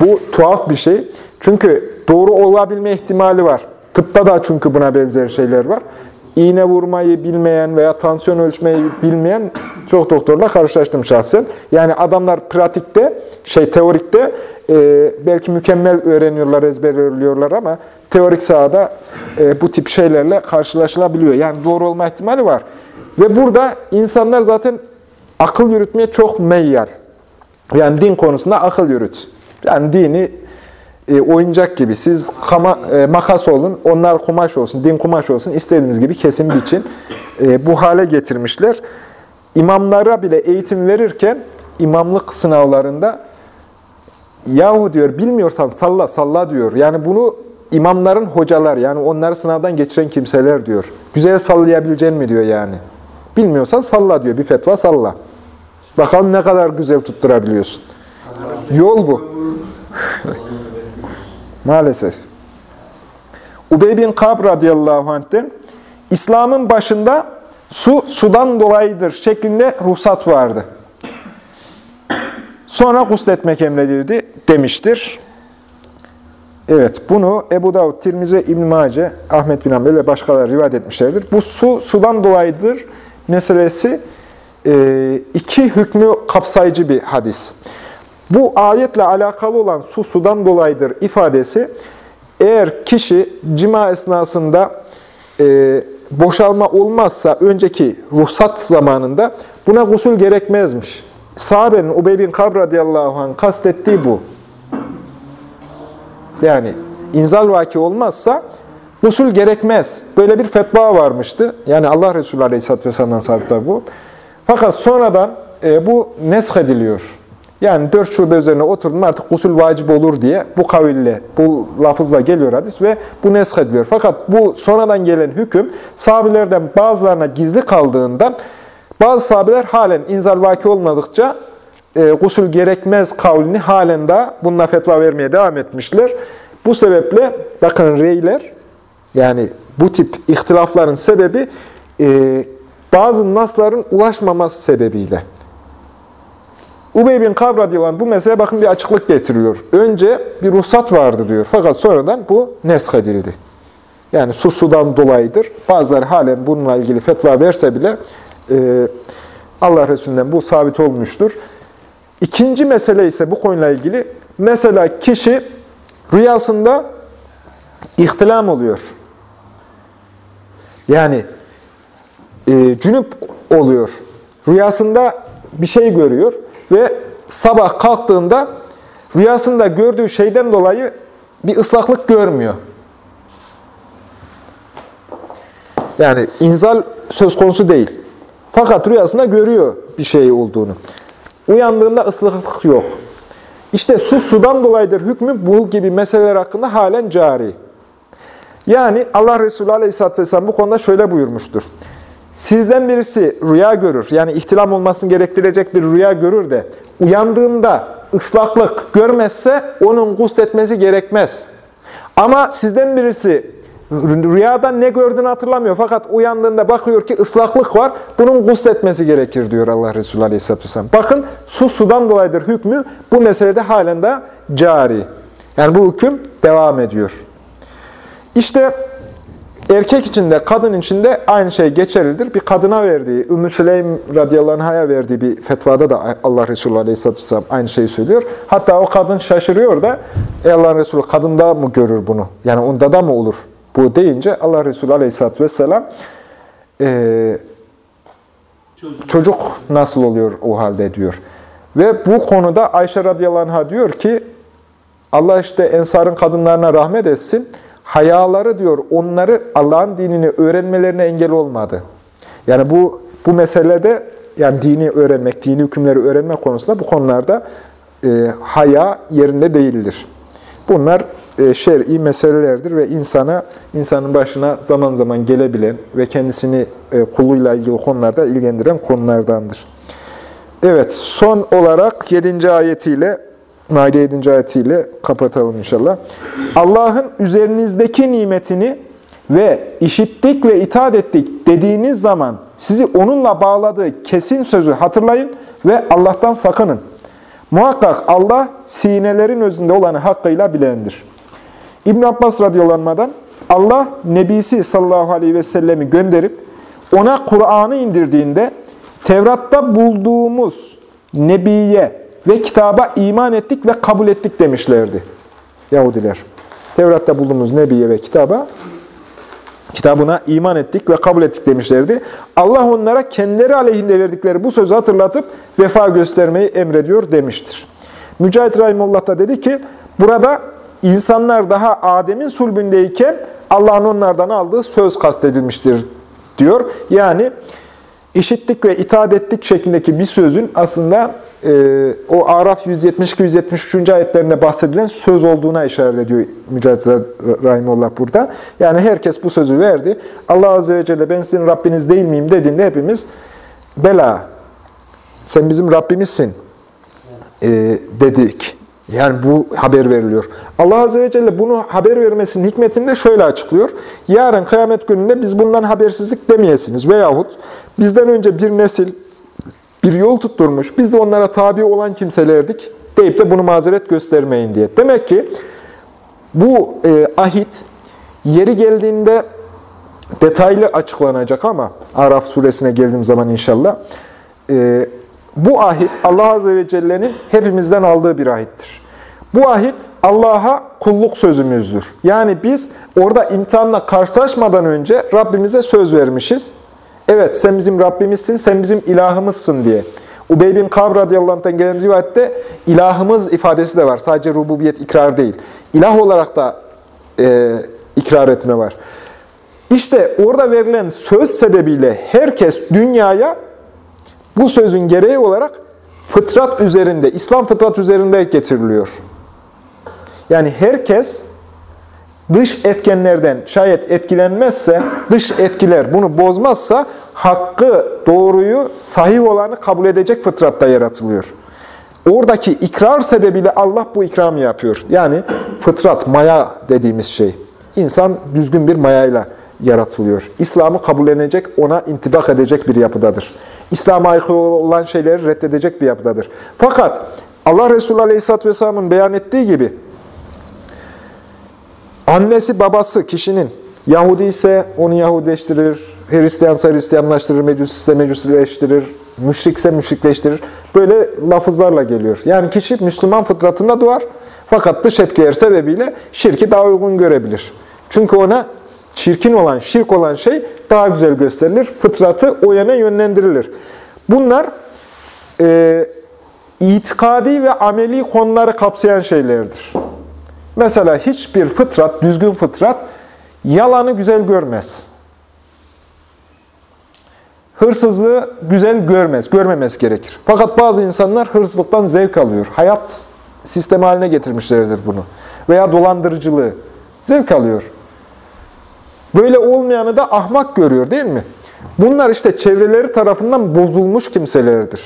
bu tuhaf bir şey. Çünkü doğru olabilme ihtimali var. Tıpta da çünkü buna benzer şeyler var. iğne vurmayı bilmeyen veya tansiyon ölçmeyi bilmeyen çok doktorla karşılaştım şahsen. Yani adamlar pratikte, şey teorikte e, belki mükemmel öğreniyorlar, ezberliyorlar ama teorik sahada e, bu tip şeylerle karşılaşılabiliyor. Yani doğru olma ihtimali var. Ve burada insanlar zaten akıl yürütmeye çok meyyal. Yani din konusunda akıl yürüt. Yani dini e, oyuncak gibi. Siz kama, e, makas olun, onlar kumaş olsun, din kumaş olsun, istediğiniz gibi kesim biçin. E, bu hale getirmişler. İmamlara bile eğitim verirken imamlık sınavlarında yahu diyor bilmiyorsan salla salla diyor. Yani bunu imamların hocalar yani onları sınavdan geçiren kimseler diyor. Güzel sallayabileceğin mi diyor yani. Bilmiyorsan salla diyor. Bir fetva salla. Bakalım ne kadar güzel tutturabiliyorsun. Yol bu. *laughs* Maalesef. Ubey bin Kab radıyallahu anh'ten İslam'ın başında su sudan dolayıdır şeklinde ruhsat vardı. Sonra gusletmek emredildi demiştir. Evet, bunu Ebu Davud, Tirmizi, İbn Mace, Ahmet bin Hanbel ve başkaları rivayet etmişlerdir. Bu su sudan dolayıdır meselesi e, iki hükmü kapsayıcı bir hadis. Bu ayetle alakalı olan su sudan dolayıdır ifadesi, eğer kişi cima esnasında e, boşalma olmazsa önceki ruhsat zamanında buna gusül gerekmezmiş. Sahabenin Ubey bin Kab radıyallahu anh kastettiği bu. Yani inzal vaki olmazsa gusül gerekmez. Böyle bir fetva varmıştı. Yani Allah Resulü aleyhisselatü vesselam'dan sabit bu. Fakat sonradan e, bu nesk ediliyor. Yani dört şube üzerine oturdum artık gusül vacip olur diye bu kaville, bu lafızla geliyor hadis ve bu nesk ediliyor. Fakat bu sonradan gelen hüküm sahabelerden bazılarına gizli kaldığından bazı sahabeler halen inzal vaki olmadıkça e, gusül gerekmez kavlini halen daha bununla fetva vermeye devam etmişler. Bu sebeple bakın reyler yani bu tip ihtilafların sebebi e, bazı nasların ulaşmaması sebebiyle. Ubey bin Kab radıyallahu bu meseleye bakın bir açıklık getiriyor. Önce bir ruhsat vardı diyor. Fakat sonradan bu nesk edildi. Yani su sudan dolayıdır. Bazıları halen bununla ilgili fetva verse bile e, Allah Resulü'nden bu sabit olmuştur. İkinci mesele ise bu konuyla ilgili. Mesela kişi rüyasında ihtilam oluyor. Yani e, cünüp oluyor. Rüyasında bir şey görüyor ve sabah kalktığında rüyasında gördüğü şeyden dolayı bir ıslaklık görmüyor. Yani inzal söz konusu değil. Fakat rüyasında görüyor bir şey olduğunu. Uyandığında ıslaklık yok. İşte su sudan dolayıdır hükmü bu gibi meseleler hakkında halen cari. Yani Allah Resulü Aleyhisselatü Vesselam bu konuda şöyle buyurmuştur. Sizden birisi rüya görür, yani ihtilam olmasını gerektirecek bir rüya görür de uyandığında ıslaklık görmezse onun gusletmesi gerekmez. Ama sizden birisi rüyada ne gördüğünü hatırlamıyor fakat uyandığında bakıyor ki ıslaklık var, bunun gusletmesi gerekir diyor Allah Resulü Aleyhisselatü Vesselam. Bakın su sudan dolayıdır hükmü bu meselede halen de cari. Yani bu hüküm devam ediyor. İşte Erkek için de kadın için de aynı şey geçerlidir. Bir kadına verdiği, Ümmü Süleym radıyallahu anh'a verdiği bir fetvada da Allah Resulü aleyhisselatü vesselam aynı şeyi söylüyor. Hatta o kadın şaşırıyor da, Ey Allah'ın Resulü kadında mı görür bunu? Yani onda da mı olur? Bu deyince Allah Resulü aleyhisselatü vesselam e, çocuk. çocuk nasıl oluyor o halde diyor. Ve bu konuda Ayşe radıyallahu anh'a diyor ki, Allah işte ensarın kadınlarına rahmet etsin hayaları diyor onları Allah'ın dinini öğrenmelerine engel olmadı. Yani bu bu meselede yani dini öğrenmek, dini hükümleri öğrenme konusunda bu konularda e, haya yerinde değildir. Bunlar e, şer'i meselelerdir ve insana, insanın başına zaman zaman gelebilen ve kendisini e, kuluyla ilgili konularda ilgilendiren konulardandır. Evet, son olarak 7. ayetiyle Maide 7. ayetiyle kapatalım inşallah. Allah'ın üzerinizdeki nimetini ve işittik ve itaat ettik dediğiniz zaman sizi onunla bağladığı kesin sözü hatırlayın ve Allah'tan sakının. Muhakkak Allah sinelerin özünde olanı hakkıyla bilendir. İbn Abbas radıyallahu Allah Nebisi sallallahu aleyhi ve sellemi gönderip ona Kur'an'ı indirdiğinde Tevrat'ta bulduğumuz Nebiye ve kitaba iman ettik ve kabul ettik demişlerdi Yahudiler. Tevrat'ta bulduğumuz Nebiye ve kitaba kitabına iman ettik ve kabul ettik demişlerdi. Allah onlara kendileri aleyhinde verdikleri bu sözü hatırlatıp vefa göstermeyi emrediyor demiştir. Mücahit Rahimullah da dedi ki, burada insanlar daha Adem'in sulbündeyken Allah'ın onlardan aldığı söz kastedilmiştir diyor. Yani işittik ve itaat ettik şeklindeki bir sözün aslında e, o Araf 172-173. ayetlerinde bahsedilen söz olduğuna işaret ediyor Mücahit Rahimullah burada. Yani herkes bu sözü verdi. Allah Azze ve Celle ben sizin Rabbiniz değil miyim dediğinde hepimiz bela sen bizim Rabbimizsin e, dedik. Yani bu haber veriliyor. Allah Azze ve Celle bunu haber vermesinin hikmetini de şöyle açıklıyor. Yarın kıyamet gününde biz bundan habersizlik demeyesiniz. Veyahut bizden önce bir nesil bir yol tutturmuş, biz de onlara tabi olan kimselerdik deyip de bunu mazeret göstermeyin diye. Demek ki bu e, ahit yeri geldiğinde detaylı açıklanacak ama Araf suresine geldiğim zaman inşallah e, bu ahit Allah Azze ve Celle'nin hepimizden aldığı bir ahittir. Bu ahit Allah'a kulluk sözümüzdür. Yani biz orada imtihanla karşılaşmadan önce Rabbimize söz vermişiz. Evet sen bizim Rabbimizsin, sen bizim ilahımızsın diye. Ubey bin Kab radıyallahu anh'tan gelen rivayette ilahımız ifadesi de var. Sadece rububiyet ikrar değil. İlah olarak da e, ikrar etme var. İşte orada verilen söz sebebiyle herkes dünyaya bu sözün gereği olarak fıtrat üzerinde, İslam fıtrat üzerinde getiriliyor. Yani herkes dış etkenlerden şayet etkilenmezse, dış etkiler bunu bozmazsa hakkı, doğruyu, sahih olanı kabul edecek fıtratta yaratılıyor. Oradaki ikrar sebebiyle Allah bu ikramı yapıyor. Yani fıtrat, maya dediğimiz şey. İnsan düzgün bir mayayla yaratılıyor. İslam'ı kabullenecek, ona intibak edecek bir yapıdadır. İslam'a aykırı olan şeyleri reddedecek bir yapıdadır. Fakat Allah Resulü Aleyhisselatü Vesselam'ın beyan ettiği gibi annesi babası kişinin Yahudi ise onu Yahudileştirir, Hristiyansa Hristiyanlaştırır, Mecusi ise Mecusileştirir, müşrikse müşrikleştirir. Böyle lafızlarla geliyor. Yani kişi Müslüman fıtratında doğar fakat dış etkiler sebebiyle şirki daha uygun görebilir. Çünkü ona çirkin olan, şirk olan şey daha güzel gösterilir. Fıtratı o yana yönlendirilir. Bunlar e, itikadi ve ameli konuları kapsayan şeylerdir. Mesela hiçbir fıtrat, düzgün fıtrat yalanı güzel görmez. Hırsızlığı güzel görmez, görmemesi gerekir. Fakat bazı insanlar hırsızlıktan zevk alıyor. Hayat sistemi haline getirmişlerdir bunu. Veya dolandırıcılığı zevk alıyor. Böyle olmayanı da ahmak görüyor değil mi? Bunlar işte çevreleri tarafından bozulmuş kimselerdir.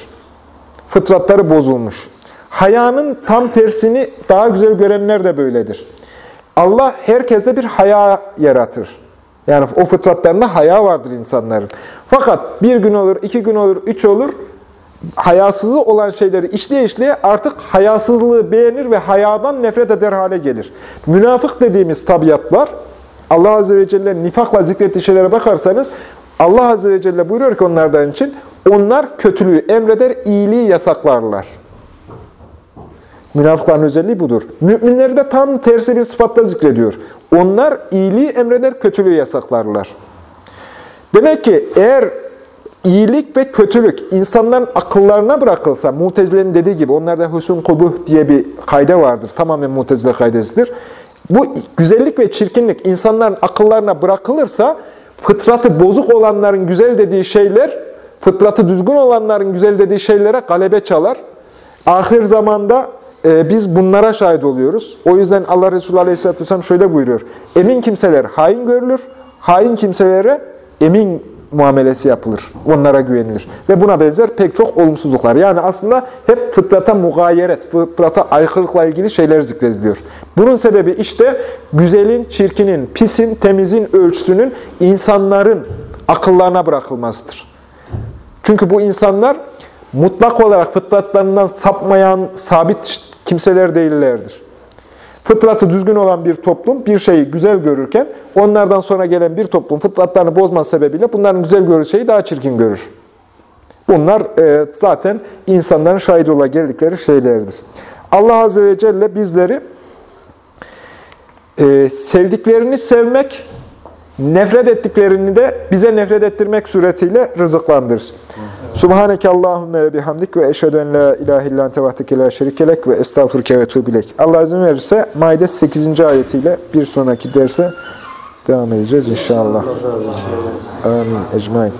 Fıtratları bozulmuş. Hayanın tam tersini daha güzel görenler de böyledir. Allah herkeste bir haya yaratır. Yani o fıtratlarında haya vardır insanların. Fakat bir gün olur, iki gün olur, üç olur, hayasızı olan şeyleri işleye işleye artık hayasızlığı beğenir ve hayadan nefret eder hale gelir. Münafık dediğimiz tabiatlar, Allah Azze ve Celle nifakla zikrettiği şeylere bakarsanız, Allah Azze ve Celle buyuruyor ki onlardan için, onlar kötülüğü emreder, iyiliği yasaklarlar. Münafıkların özelliği budur. Müminleri de tam tersi bir sıfatla zikrediyor. Onlar iyiliği emreder, kötülüğü yasaklarlar. Demek ki eğer iyilik ve kötülük insanların akıllarına bırakılsa, Mutezile'nin dediği gibi, onlarda hüsn kubuh diye bir kayda vardır. Tamamen Mutezile kaydesidir. Bu güzellik ve çirkinlik insanların akıllarına bırakılırsa, fıtratı bozuk olanların güzel dediği şeyler, fıtratı düzgün olanların güzel dediği şeylere galebe çalar. Ahir zamanda e, biz bunlara şahit oluyoruz. O yüzden Allah Resulü Aleyhisselatü Vesselam şöyle buyuruyor. Emin kimseler hain görülür, hain kimselere emin muamelesi yapılır. Onlara güvenilir. Ve buna benzer pek çok olumsuzluklar. Yani aslında hep fıtrata mugayeret, fıtrata aykırılıkla ilgili şeyler zikrediliyor. Bunun sebebi işte güzelin, çirkinin, pisin, temizin ölçüsünün insanların akıllarına bırakılmasıdır. Çünkü bu insanlar mutlak olarak fıtratlarından sapmayan, sabit kimseler değillerdir. Fıtratı düzgün olan bir toplum bir şeyi güzel görürken onlardan sonra gelen bir toplum fıtratlarını bozması sebebiyle bunların güzel gördüğü şeyi daha çirkin görür. Bunlar e, zaten insanların şahit ola geldikleri şeylerdir. Allah Azze ve Celle bizleri e, sevdiklerini sevmek, nefret ettiklerini de bize nefret ettirmek suretiyle rızıklandırsın. Subhaneke Allahümme ve bihamdik ve eşhedü en la ilahe illan tevahdike la şerikelek ve estağfurke ve tuğbilek. Allah izin verirse Maide 8. ayetiyle bir sonraki derse devam edeceğiz inşallah. Amin. Ecmain.